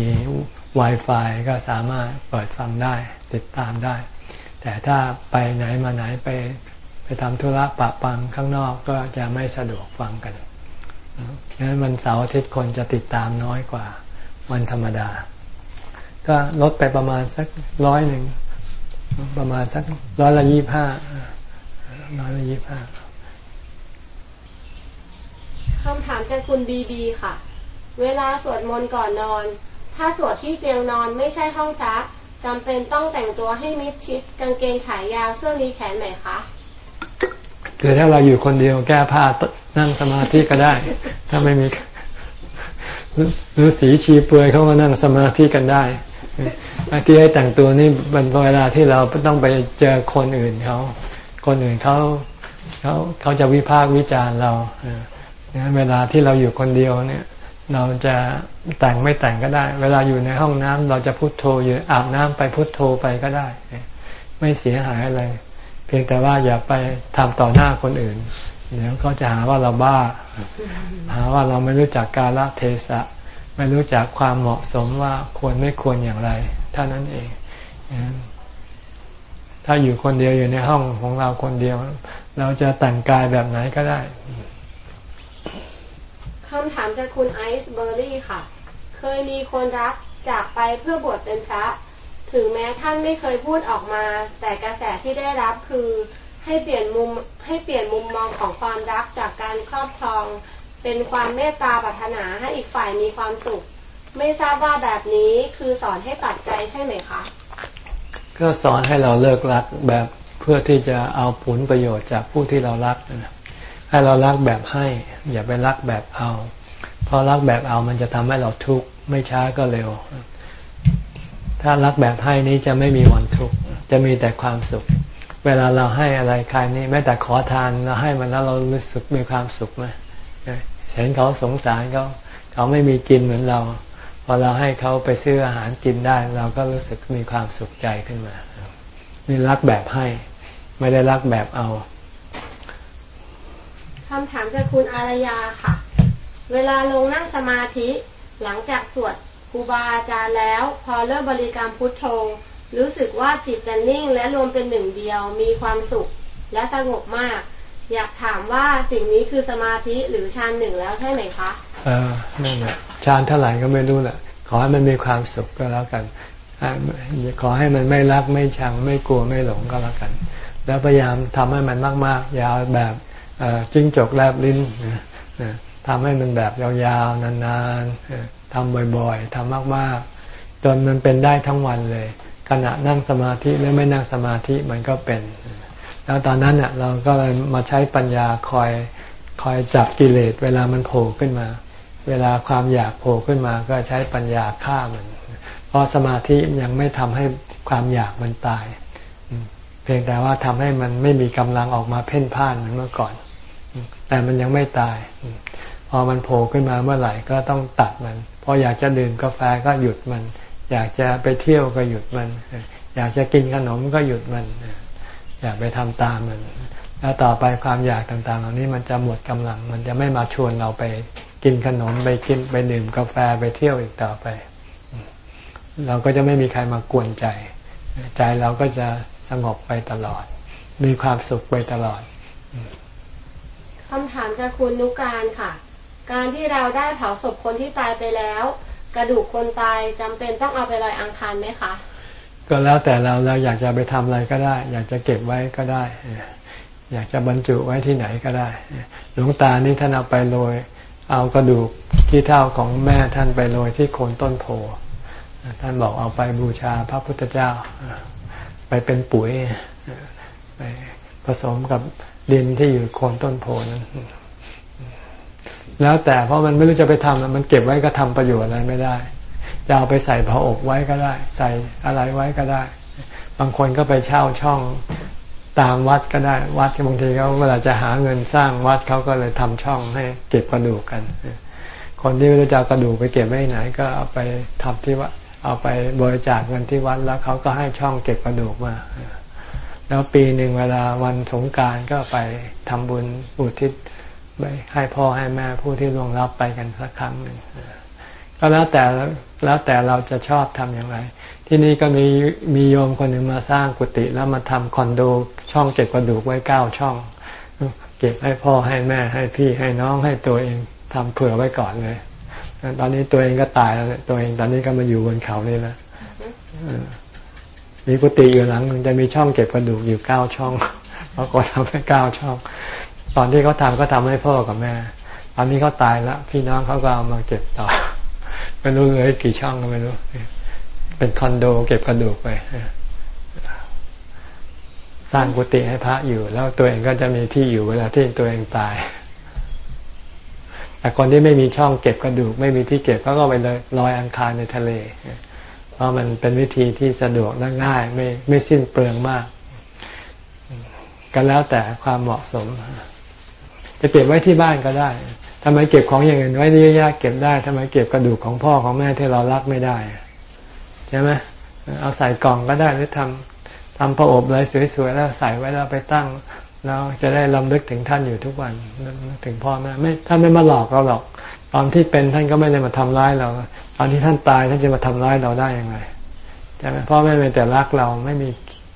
Speaker 1: Wi-Fi ก็สามารถเปิดฟังได้ติดตามได้ แต่ถ้าไปไหนมาไหนไปไปทำธุระปะปังข้างนอกก็จะไม่สะดวกฟังกันงั้นวันเสาร์อาทิตย์คนจะติดตามน้อยกว่าวันธรรมดา ก็ลดไปประมาณสักร้อยหนึ่ง ประมาณสักร้อยละยี่ห้าร้อยละยี่ห้า
Speaker 2: คำถามจากคุณบีบีค่ะ เวลาสวดมนต์ก่อนนอน ถ้าสวดที่เตียงนอนไม่ใช่ห้องพระจำเป็นต้องแต่งตัวให้มิดชิด กางเกงขายาวเสื้อมีแขนไหมคะ
Speaker 1: คือถ้าเราอยู่คนเดียวแก้ผ้านั่งสมาธิก็ได้ ถ้าไม่มีหรือสีชีเปลือยเขามานั่งสมาธิกันได้ ที่ให้แต่งตัวนี่เป็นเวลาที่เราต้องไปเจอคนอื่นเขาคนอื่นเขาเขาเขาจะวิพากษ์วิจารณ์เรางั้นเวลาที่เราอยู่คนเดียวเนี่ย เราจะแต่งไม่แต่งก็ได้ เวลาอยู่ในห้องน้ำเราจะพุโทโธอยู่อาบน้ำไปพุโทโธไปก็ได้ ไม่เสียหายอะไร เพียงแต่ว่าอย่าไปทำต่อหน้าคนอื่น เดี๋ยวก็จะหาว่าเราบ้า หาว่าเราไม่รู้จักกาลเทศะ ไม่รู้จักความเหมาะสมว่าควรไม่ควรอย่างไรเท่านั้นเองถ้าอยู่คนเดียวอยู่ในห้องของเราคนเดียว เราจะแต่งกายแบบไหนก็ได้
Speaker 2: คำถามจากคุณไอซ์เบอร์รี่ค่ะ เคยมีคนรักจากไปเพื่อบวชเป็นพระ ถึงแม้ท่านไม่เคยพูดออกมา แต่กระแสที่ได้รับคือให้เปลี่ยนมุมให้เปลี่ยนมุมมองของความรักจากการครอบครอง เป็นความเมตตาปรารถนาให้อีกฝ่ายมีความสุข ไม่ทราบว่าแบบนี้คือสอนให้ตัดใจใช่ไหมคะ
Speaker 1: ก็สอนให้เราเลิกรักแบบเพื่อที่จะเอาผลประโยชน์จากผู้ที่เรารักนะให้เรารักแบบให้ อย่าไปรักแบบเอา เพราะรักแบบเอามันจะทำให้เราทุกข์ไม่ช้าก็เร็ว ถ้ารักแบบให้นี้จะไม่มีวันทุกข์จะมีแต่ความสุข เวลาเราให้อะไรใครนี่แม้แต่ขอทานเราให้มันแล้วเรารู้สึกมีความสุขไหม เห็นเขาสงสารเขาเขาไม่มีกินเหมือนเรา พอเราให้เขาไปซื้ออาหารกินได้ เราก็รู้สึกมีความสุขใจขึ้นมา นี่รักแบบให้ ไม่ได้รักแบบเอา
Speaker 2: คำถามจากคุณอารยาค่ะ เวลาลงนั่งสมาธิหลังจากสวดครูบาอาจารย์แล้ว พอเริ่มบริกรรมพุทโธ รู้สึกว่าจิตจะนิ่งและรวมเป็นหนึ่งเดียวมีความสุขและสงบมาก อยากถามว่าสิ่งนี้คือสมาธิหรือฌานหนึ่งแล้วใช่ไหมคะ
Speaker 1: เออนั่นแหละฌานเท่าไหร่ก็ไม่รู้แหละขอให้มันมีความสุขก็แล้วกัน ขอให้มันไม่รักไม่ชังไม่กลัวไม่หลงก็แล้วกัน แล้วพยายามทำให้มันมากๆอย่าแบบจิ้งจกแลบลิ้นทำให้มันแบบยาวๆนานๆทำบ่อยๆทำมากๆ จนมันเป็นได้ทั้งวันเลย ขณะนั่งสมาธิหรือไม่นั่งสมาธิมันก็เป็น แล้วตอนนั้นเนี่ยเราก็เลยมาใช้ปัญญาคอยคอยจับกิเลสเวลามันโผล่ขึ้นมา เวลาความอยากโผล่ขึ้นมา ก็ใช้ปัญญาฆ่ามัน เพราะสมาธิยังไม่ทำให้ความอยากมันตาย เพียงแต่ว่าทำให้มันไม่มีกำลังออกมาเพ่นพ่านเหมือนเมื่อก่อน แต่มันยังไม่ตาย พอมันโผล่ขึ้นมาเมื่อไหร่ก็ต้องตัดมัน พออยากจะดื่มกาแฟก็หยุดมัน อยากจะไปเที่ยวก็หยุดมัน อยากจะกินขนมก็หยุดมัน อยากไปทำตามมัน แล้วต่อไปความอยากต่างๆ เหล่านี้มันจะหมดกำลัง มันจะไม่มาชวนเราไปกินขนมไปกินไปดื่มกาแฟไปเที่ยวอีกต่อไป เราก็จะไม่มีใครมากวนใจ ใจเราก็จะสงบไปตลอด มีความสุขไปตลอด
Speaker 2: คำถามจากคุณนุการค่ะ การที่เราได้เผาศพคนที่ตายไปแล้ว กระดูกคนตายจำเป็นต้องเอาไปลอยอังคารไหมคะ
Speaker 1: ก็แล้วแต่เราเราอยากจะไปทำอะไรก็ได้ อยากจะเก็บไว้ก็ได้ อยากจะบรรจุไว้ที่ไหนก็ได้ หลวงตานี่ท่านเอาไปโรยเอากระดูกที่เท่าของแม่ท่านไปโรยที่โคนต้นโพท่านบอกเอาไปบูชาพระพุทธเจ้า ไปเป็นปุ๋ยไปผสมกับดินที่อยู่โคนต้นโพนั้นแล้วแต่เพราะมันไม่รู้จะไปทำมันเก็บไว้ก็ทำประโยชน์อะไรไม่ได้ จะเอาไปใส่ผ้าอกไว้ก็ได้ ใส่อะไรไว้ก็ได้ บางคนก็ไปเช่าช่องตามวัดก็ได้ วัดที่บางทีเขาเวลาจะหาเงินสร้างวัดเขาก็เลยทำช่องให้เก็บกระดูกกัน คนที่ไม่รู้จะกระดูกไปเก็บไว้ไหน ก็เอาไปทำที่วัดเอาไปบริจาคเงินที่วัดแล้วเขาก็ให้ช่องเก็บกระดูกมาแล้วปีหนึ่งเวลาวันสงการก็ไปทำบุญอุทิศไปให้พ่อให้แม่ผู้ที่ล่วงลับไปกันสักครั้งหนึ่ง ก็แล้วแต่แล้วแต่เราจะชอบทำอย่างไร ที่นี่ก็มีมีโยมคนหนึ่งมาสร้างกุฏิแล้วมาทำคอนโดช่องเก็บกระดูกไว้เก้าช่อง เก็บให้พ่อให้แม่ให้พี่ให้น้องให้ตัวเองทำเผื่อไว้ก่อนเลยตอนนี้ตัวเองก็ตายแล้วตัวเองตอนนี้ก็มาอยู่บนเขานี่แล้วมีกุฏิอยู่หลังมันจะมีช่องเก็บกระดูกอยู่เก้าช่องเขาก็ทำให้เก้าช่อง ตอนที่เขาทาก็ทำให้พ่อกับแม่ ตอนนี้เขาตายแล้วพี่น้องเขาก็เอามาเก็บต่อ ไม่รู้เลยกี่ช่องก็ไม่รู้ เป็นคอนโดเก็บกระดูกไปสร้างกุฏิให้พระอยู่ แล้วตัวเองก็จะมีที่อยู่เวลาที่ตัวเองตาย แต่คนที่ไม่มีช่องเก็บกระดูก ไม่มีที่เก็บเขาก็ไปเลยลอยอังคารในทะเล เพราะมันเป็นวิธีที่สะดวกและง่าย ไม่ไม่สิ้นเปลืองมาก ก็แล้วแต่ความเหมาะสมจะเก็บไว้ที่บ้านก็ได้ ทำไมเก็บของอย่างอื่นไว้นี่ยากเก็บได้ทำไมเก็บกระดูกของพ่อของแม่ที่เรารักไม่ได้ใช่ไหมเอาใส่กล่องก็ได้หรือทำทำประอบอะไรสวยๆแล้วใส่ไว้แล้วไปตั้งเราจะได้ลำลึกถึงท่านอยู่ทุกวันถึงพ่อแม่ไม่ท่านไม่มาหลอกเราหรอก ตอนที่เป็นท่านก็ไม่ได้มาทำร้ายเรา ตอนที่ท่านตายท่านจะมาทำร้ายเราได้ยังไงใช่ไหมพ่อแม่เป็นแต่รักเราไม่มี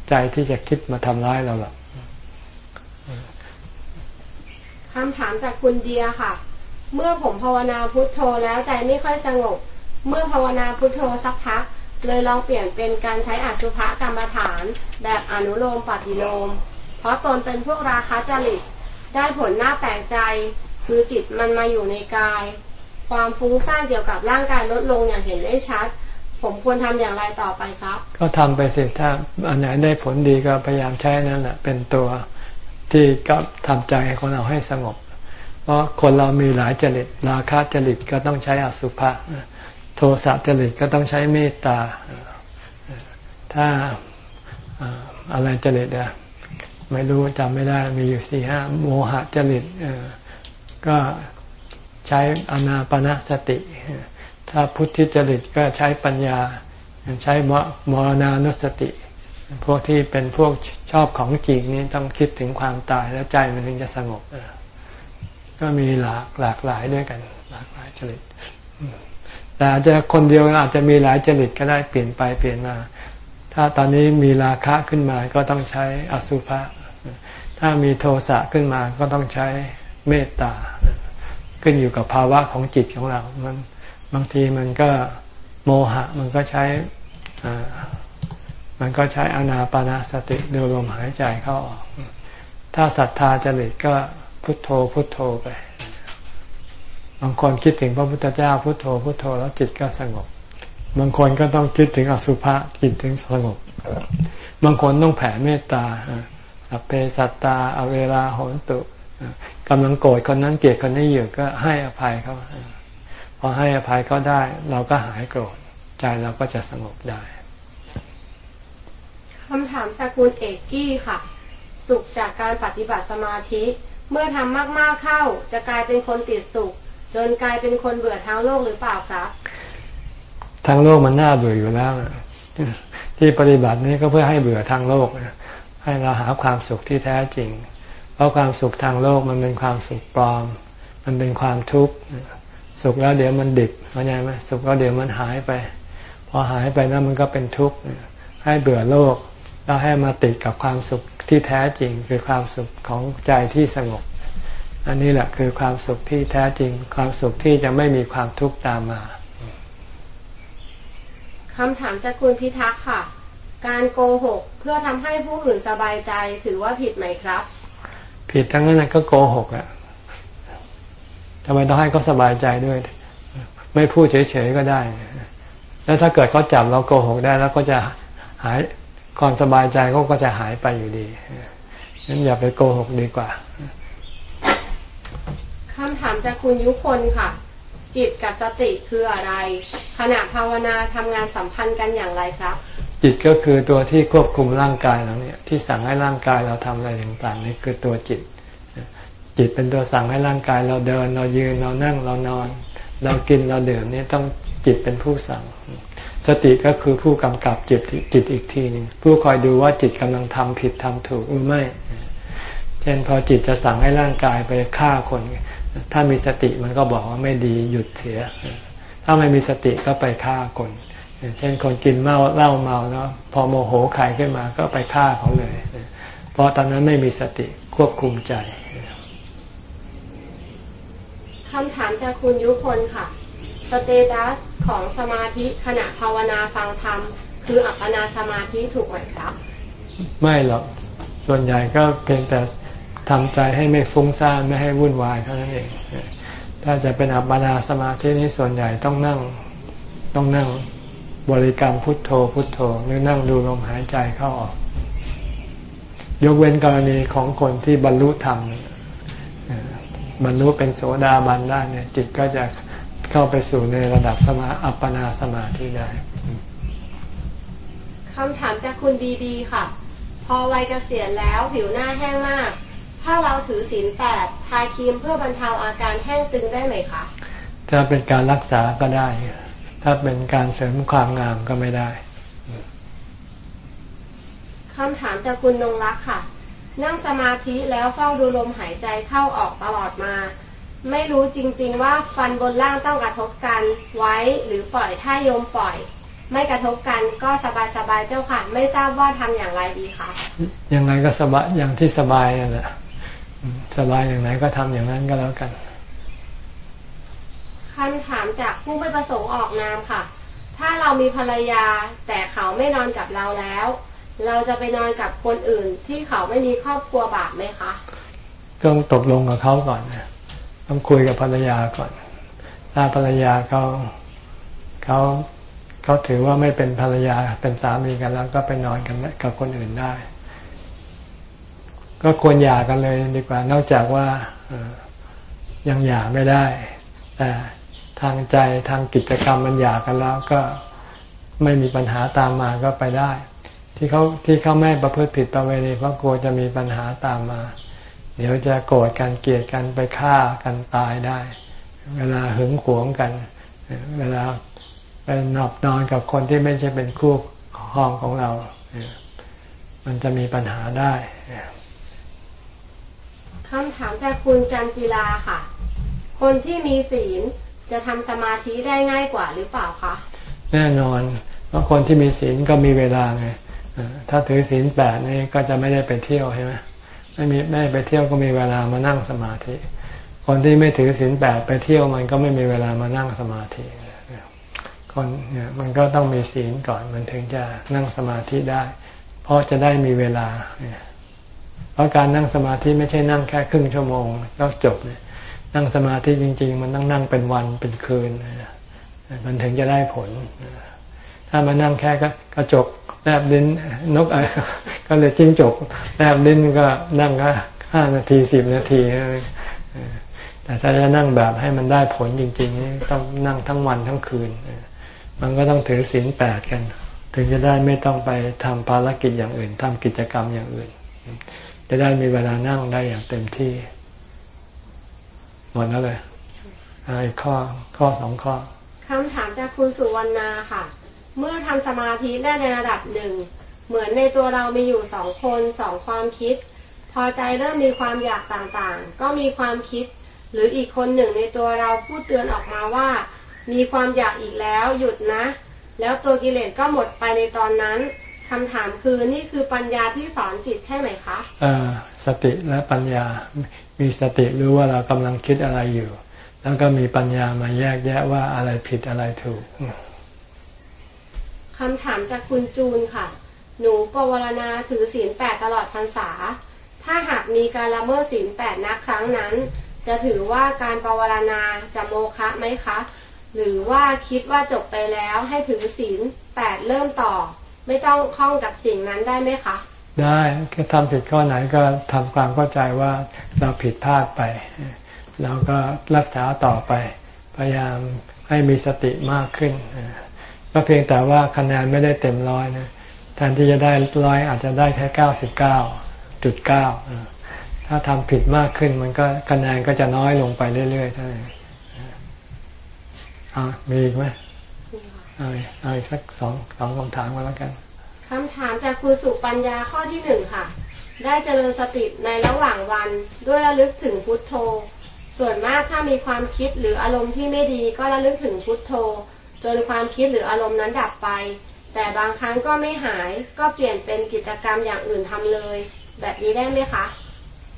Speaker 1: ใจที่จะคิดมาทำร้ายเราหรอก
Speaker 2: คำถามจากคุณเดียค่ะ เมื่อผมภาวนาพุทโธแล้วใจไม่ค่อยสงบ เมื่อภาวนาพุทโธสักพัก เลยลองเปลี่ยนเป็นการใช้อสุภกรรมฐาน แบบอนุโลมปฏิโลม เพราะตนเป็นพวกราคะจริต ได้ผลน้าแปลกใจ คือจิตมันมาอยู่ในกาย ความฟุ้งซ่านเกี่ยวกับร่างกายลดลงอย่างเห็นได้ชัด ผมควรทำอย่างไรต่อไปครับ
Speaker 1: ก็ทำไปสิถ้าอันไหนได้ผลดีก็พยายามใช้นั่นแหละเป็นตัวที่ก็ทำใจของเราให้สงบ เพราะคนเรามีหลายจริตราคะจริตก็ต้องใช้อสุภะโทสะจริตก็ต้องใช้เมตตา ถ้าอะไรจริตอะไม่รู้จำไม่ได้มีอยู่สี่ห้าโมหะจริตก็ใช้อนาปนาสติ ถ้าพุทธิจริตก็ใช้ปัญญา ใช้มรณานุสติ พวกที่เป็นพวกชอบของจริงนี่ต้องคิดถึงความตายแล้วใจมันถึงจะสงบ ก็มีหลากหลากหลายด้วยกัน หลากหลายจริตแต่อาจจะคนเดียวอาจจะมีหลายจริตก็ได้เปลี่ยนไปเปลี่ยนมา ถ้าตอนนี้มีราคะขึ้นมาก็ต้องใช้อสุภะถ้ามีโทสะขึ้นมาก็ต้องใช้เมตตา ขึ้นอยู่กับภาวะของจิตของเรามันบางทีมันก็โมหะมันก็ใช้มันก็ใช้อนาปานาสติดูลมหายใจเข้าออก ถ้าศรัทธาจริตก็ พุทโธพุทโธไป บางคนคิดถึงพระพุทธเจ้าพุทโธพุทโธแล้วจิตก็สงบ บางคนก็ต้องคิดถึงอสุภะจิตถึงสงบ บางคนต้องแผ่เมตตาสัพเพสัตตา อเวลาโหนตุกำลังโกรธคนนั้นเกลียดคนนี้อยู่ก็ให้อภัยเขาพอให้อภัยเขาได้ เราก็หายโกรธใจเราก็จะสงบได้
Speaker 2: คำถามจากคุณเอกกี้ค่ะ สุขจากการปฏิบัติสมาธิ เมื่อทำมากๆเข้า จะกลายเป็นคนติดสุข จนกลายเป็นคนเบื่อทางโลกหรือเปล่าครับ
Speaker 1: ทางโลกมันน่าเบื่ออยู่แล้วที่ปฏิบัตินี้ก็เพื่อให้เบื่อทางโลกให้เราหาความสุขที่แท้จริง เพราะความสุขทางโลกมันเป็นความสุขปลอม มันเป็นความทุกข์สุขแล้วเดี๋ยวมันดิบเข้าใจไหมสุขแล้วเดี๋ยวมันหายไป พอหายไปแล้วมันก็เป็นทุกข์ให้เบื่อโลกแล้วให้มาติดกับความสุข ที่แท้จริงคือความสุขของใจที่สงบ อันนี้แหละคือความสุขที่แท้จริง ความสุขที่จะไม่มีความทุกข์ตามมา
Speaker 2: คำถามจากคุณพิทักษ์ค่ะ การโกหกเพื่อทำให้ผู้อื่นสบายใจถือว่าผิดไหมครับ
Speaker 1: ผิดทั้งนั้นก็โกหกอะทำไมต้องให้เขาสบายใจด้วย ไม่พูดเฉยๆก็ได้ แล้วถ้าเกิดเขาจับเราโกหกได้ แล้วก็จะหาย ความสบายใจเขาก็จะหายไปอยู่ดีงั้นอย่าไปโกหกดีกว่า
Speaker 2: คำถามจากคุณยุคนค่ะ จิตกับสติคืออะไร ขณะภาวนาทำงานสัมพันธ์กันอย่างไรครับ
Speaker 1: จิตก็คือตัวที่ควบคุมร่างกายเราเนี่ย ที่สั่งให้ร่างกายเราทำอะไรต่างๆนี่คือตัวจิต จิตเป็นตัวสั่งให้ร่างกายเราเดิน เรายืนเรานั่งเรานอน เรากินเราดื่มนี่ต้องจิตเป็นผู้สั่ง สติก็คือผู้กำกับจิตจิตอีกทีหนึ่งผู้คอยดูว่าจิตกำลังทำผิดทำถูกหรือไม่เช่นพอจิตจะสั่งให้ร่างกายไปฆ่าคน ถ้ามีสติมันก็บอกว่าไม่ดีหยุดเสีย ถ้าไม่มีสติก็ไปฆ่าคน เช่นคนกินเมาเหล้าเมาแล้วพอโมโหใครขึ้นมาก็ไปฆ่าเขาเลย เพราะตอนนั้นไม่มีสติควบคุมใจ
Speaker 2: คำถามจากคุณยุพลค่ะ สเตตัสของสมาธิขณะภาวนาฟังธรรม คืออัปปนาสมาธิถูกไหมครับ
Speaker 1: ไม่หรอกส่วนใหญ่ก็เพียงแต่ทำใจให้ไม่ฟุ้งซ่านไม่ให้วุ่นวายเท่านั้นเอง ถ้าจะเป็นอัปปนาสมาธินี้ส่วนใหญ่ต้องนั่งต้องนั่งบริกรรมพุทโธพุทโธหรือนั่งดูลมหายใจเข้าออก ยกเว้นกรณีของคนที่บรรลุธรรมบรรลุเป็นโสดาบันได้เนี่ยจิตก็จะ เข้าไปสู่ในระดับสมาอัปปนาสมาธิได้
Speaker 2: คำถามจากคุณดีดีค่ะ พอวัยเกษียณแล้วผิวหน้าแห้งมาก ถ้าเราถือศีลแปดทาครีมเพื่อบรรเทาอาการแห้งตึงได้ไหมคะ
Speaker 1: ถ้าเป็นการรักษาก็ได้ ถ้าเป็นการเสริมความงามก็ไม่ได้
Speaker 2: คำถามจากคุณนงรักค่ะ นั่งสมาธิแล้วเฝ้าดูลมหายใจเข้าออกตลอดมา ไม่รู้จริง ๆ ว่าฟันบนล่างต้องกระทบกันไว้หรือปล่อยถ้าโยมปล่อย ไม่กระทบกันก็สบายๆเจ้าค่ะ ไม่ทราบว่าทำอย่างไรดีคะ
Speaker 1: ยังไงก็สบายอย่างที่สบายนั่นแหละสบายอย่างไหนก็ทำอย่างนั้นก็แล้วกัน
Speaker 2: คำถามจากผู้ไม่ประสงค์ออกนามค่ะ ถ้าเรามีภรรยา แต่เขาไม่นอนกับเราแล้ว เราจะไปนอนกับคนอื่นที่เขาไม่มีครอบครัวบาปไหมคะ
Speaker 1: ต้องตกลงกับเขาก่อน ต้องคุยกับภรรยาก่อน ถ้าภรรยาเขาเขาเขาถือว่าไม่เป็นภรรยาเป็นสามีกันแล้ว ก็ไปนอนกันกับคนอื่นได้ ก็ควรหย่ากันเลยดีกว่า นอกจากว่ายังหย่าไม่ได้ แต่ทางใจทางกิจกรรมมันหย่ากันแล้วก็ไม่มีปัญหาตามมาก็ไปได้ ที่เขาที่เขาไม่ประพฤติผิดประเวณีเพราะกลัวจะมีปัญหาตามมา ดี๋ยวจะโกรธกันเกลียดกันไปฆ่ากันตายได้ เวลาหึงหวงกัน เวลาไปนอบนอนกับคนที่ไม่ใช่เป็นคู่ห้องของเรา มันจะมีปัญหาได้
Speaker 2: คำถามจากคุณจันจิลาค่ะ คนที่มีศีลจะทำสมาธิได้ง่ายกว่าหรือเปล่าคะ
Speaker 1: แน่นอน เพราะคนที่มีศีลก็มีเวลาไงถ้าถือศีลแปดนี่ก็จะไม่ได้ไปเที่ยวใช่ไหม ไม่มีไม่ไปเที่ยวก็มีเวลามานั่งสมาธิ คนที่ไม่ถือศีลแปดไปเที่ยวมันก็ไม่มีเวลามานั่งสมาธิคนเนี่ยมันก็ต้องมีศีลก่อนมันถึงจะนั่งสมาธิได้ เพราะจะได้มีเวลาเนี่ยเพราะการนั่งสมาธิไม่ใช่นั่งแค่ครึ่งชั่วโมงแล้วจบเนี่ยนั่งสมาธิจริง ๆ มันต้องนั่งเป็นวันเป็นคืนมันถึงจะได้ผล ถ้ามานั่งแค่กระจก แลบลิ้นนกก็เลยจิ้งจกแลบลิ้นก็นั่งก็ห้านาทีสิบนาที แต่ถ้าจะนั่งแบบให้มันได้ผลจริงๆต้องนั่งทั้งวันทั้งคืน มันก็ต้องถือศีลแปดกัน ถึงจะได้ไม่ต้องไปทำภารกิจอย่างอื่นทำกิจกรรมอย่างอื่น จะได้มีเวลานั่งได้อย่างเต็มที่ หมดแล้วเลยอีกข้อข้อสองข้อ
Speaker 2: คำถามจากคุณสุวรรณาค่ะ เมื่อทำสมาธิได้ในระดับหนึ่ง เหมือนในตัวเรามีอยู่สองคนสองความคิด พอใจเริ่มมีความอยากต่างๆ ก็มีความคิด หรืออีกคนหนึ่งในตัวเราพูดเตือนออกมาว่า มีความอยากอีกแล้วหยุดนะ แล้วตัวกิเลสก็หมดไปในตอนนั้นคำถามคือนี่คือปัญญาที่สอนจิตใช่ไหมคะ
Speaker 1: อ่าสติและปัญญา มีสติรู้ว่าเรากำลังคิดอะไรอยู่ แล้วก็มีปัญญามาแยกแยะว่าอะไรผิดอะไรถูก
Speaker 2: คำถามจากคุณจูนค่ะ หนูปวารณาถือศีลแปดตลอดพรรษา ถ้าหากมีการละเมิดศีลแปดนักครั้งนั้น จะถือว่าการปวารณาจะโมฆะไหมคะ หรือว่าคิดว่าจบไปแล้วให้ถือศีลแปดเริ่มต่อ ไม่ต้องคล้องกับสิ่งนั้นได้ไหมคะ
Speaker 1: ได้แค่ทำผิดข้อไหนก็ทำความเข้าใจว่าเราผิดพลาดไป เราก็รักษาต่อไป พยายามให้มีสติมากขึ้น ก็เพียงแต่ว่าคะแนนไม่ได้เต็มร้อยนะแทนที่จะได้ร้อยอาจจะได้แค่เก้าสิบเก้าจุดเก้าถ้าทำผิดมากขึ้นมันก็คะแนนก็จะน้อยลงไปเรื่อยๆเท่านั้นอ่ามีอีกไหมเอาเอาอีกสักสองสองคำถามมาแล้วกัน
Speaker 2: คำถามจากคุณสุปัญญาข้อที่หนึ่งค่ะ ได้เจริญสติในระหว่างวันด้วยระลึกถึงพุทโธ ส่วนมากถ้ามีความคิดหรืออารมณ์ที่ไม่ดีก็ระลึกถึงพุทโธ จนความคิดหรืออารมณ์นั้นดับไป แต่บางครั้งก็ไม่หายก็เปลี่ยนเป็นกิจกรรมอย่างอื่นทำเลย แบบนี้ได้ไหมคะ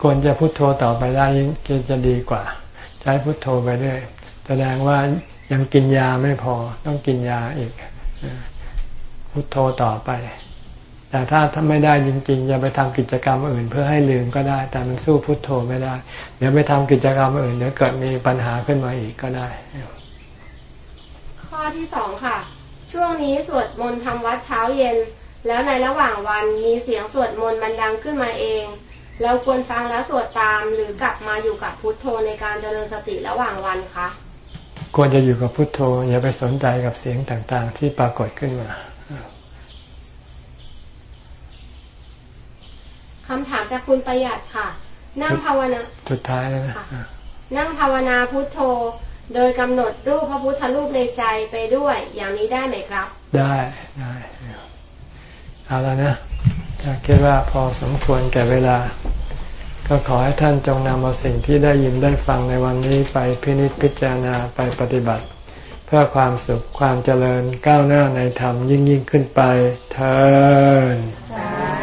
Speaker 1: ควรจะพุทโธต่อไปได้ยิ่งจะดีกว่า ใช้พุทโธไปเรื่อยแสดงว่ายังกินยาไม่พอต้องกินยาอีกพุทโธต่อไป แต่ถ้าทำไม่ได้จริงๆอย่าไปทำกิจกรรมอื่น เพื่อให้ลืมก็ได้ แต่มันสู้พุทโธไม่ได้ เดี๋ยวไปทำกิจกรรมอื่นเดี๋ยวเกิดมีปัญหาขึ้นมาอีกก็ได้
Speaker 2: ข้อที่สองค่ะ ช่วงนี้สวดมนต์ทำวัดเช้าเย็น แล้วในระหว่างวันมีเสียงสวดมนต์มันดังขึ้นมาเอง เราควรฟังแล้วสวดตามหรือกลับมาอยู่กับพุทโธในการเจริญสติระหว่างวันคะ
Speaker 1: ควรจะอยู่กับพุทโธอย่าไปสนใจกับเสียงต่างๆ ที่ปรากฏขึ้นมา
Speaker 2: คำถามจากคุณประหยัดค่ะ นั่งภาวนา
Speaker 1: สุดท้ายแล้วนะ
Speaker 2: นั่งภาวนาพุทโธ โดยกำหนดรูปพระพุทธรูปในใจไปด้วยอย่างนี้ได้ไหมครับ
Speaker 1: ได้ได้เอาแล้วนะถ้าคิดว่าพอสมควรแก่เวลา ก็ขอให้ท่านจงนำเอาสิ่งที่ได้ยินได้ฟังในวันนี้ไปพินิจพิจารณาไปปฏิบัติ เพื่อความสุขความเจริญก้าวหน้าในธรรมยิ่งยิ่งขึ้นไปเธอ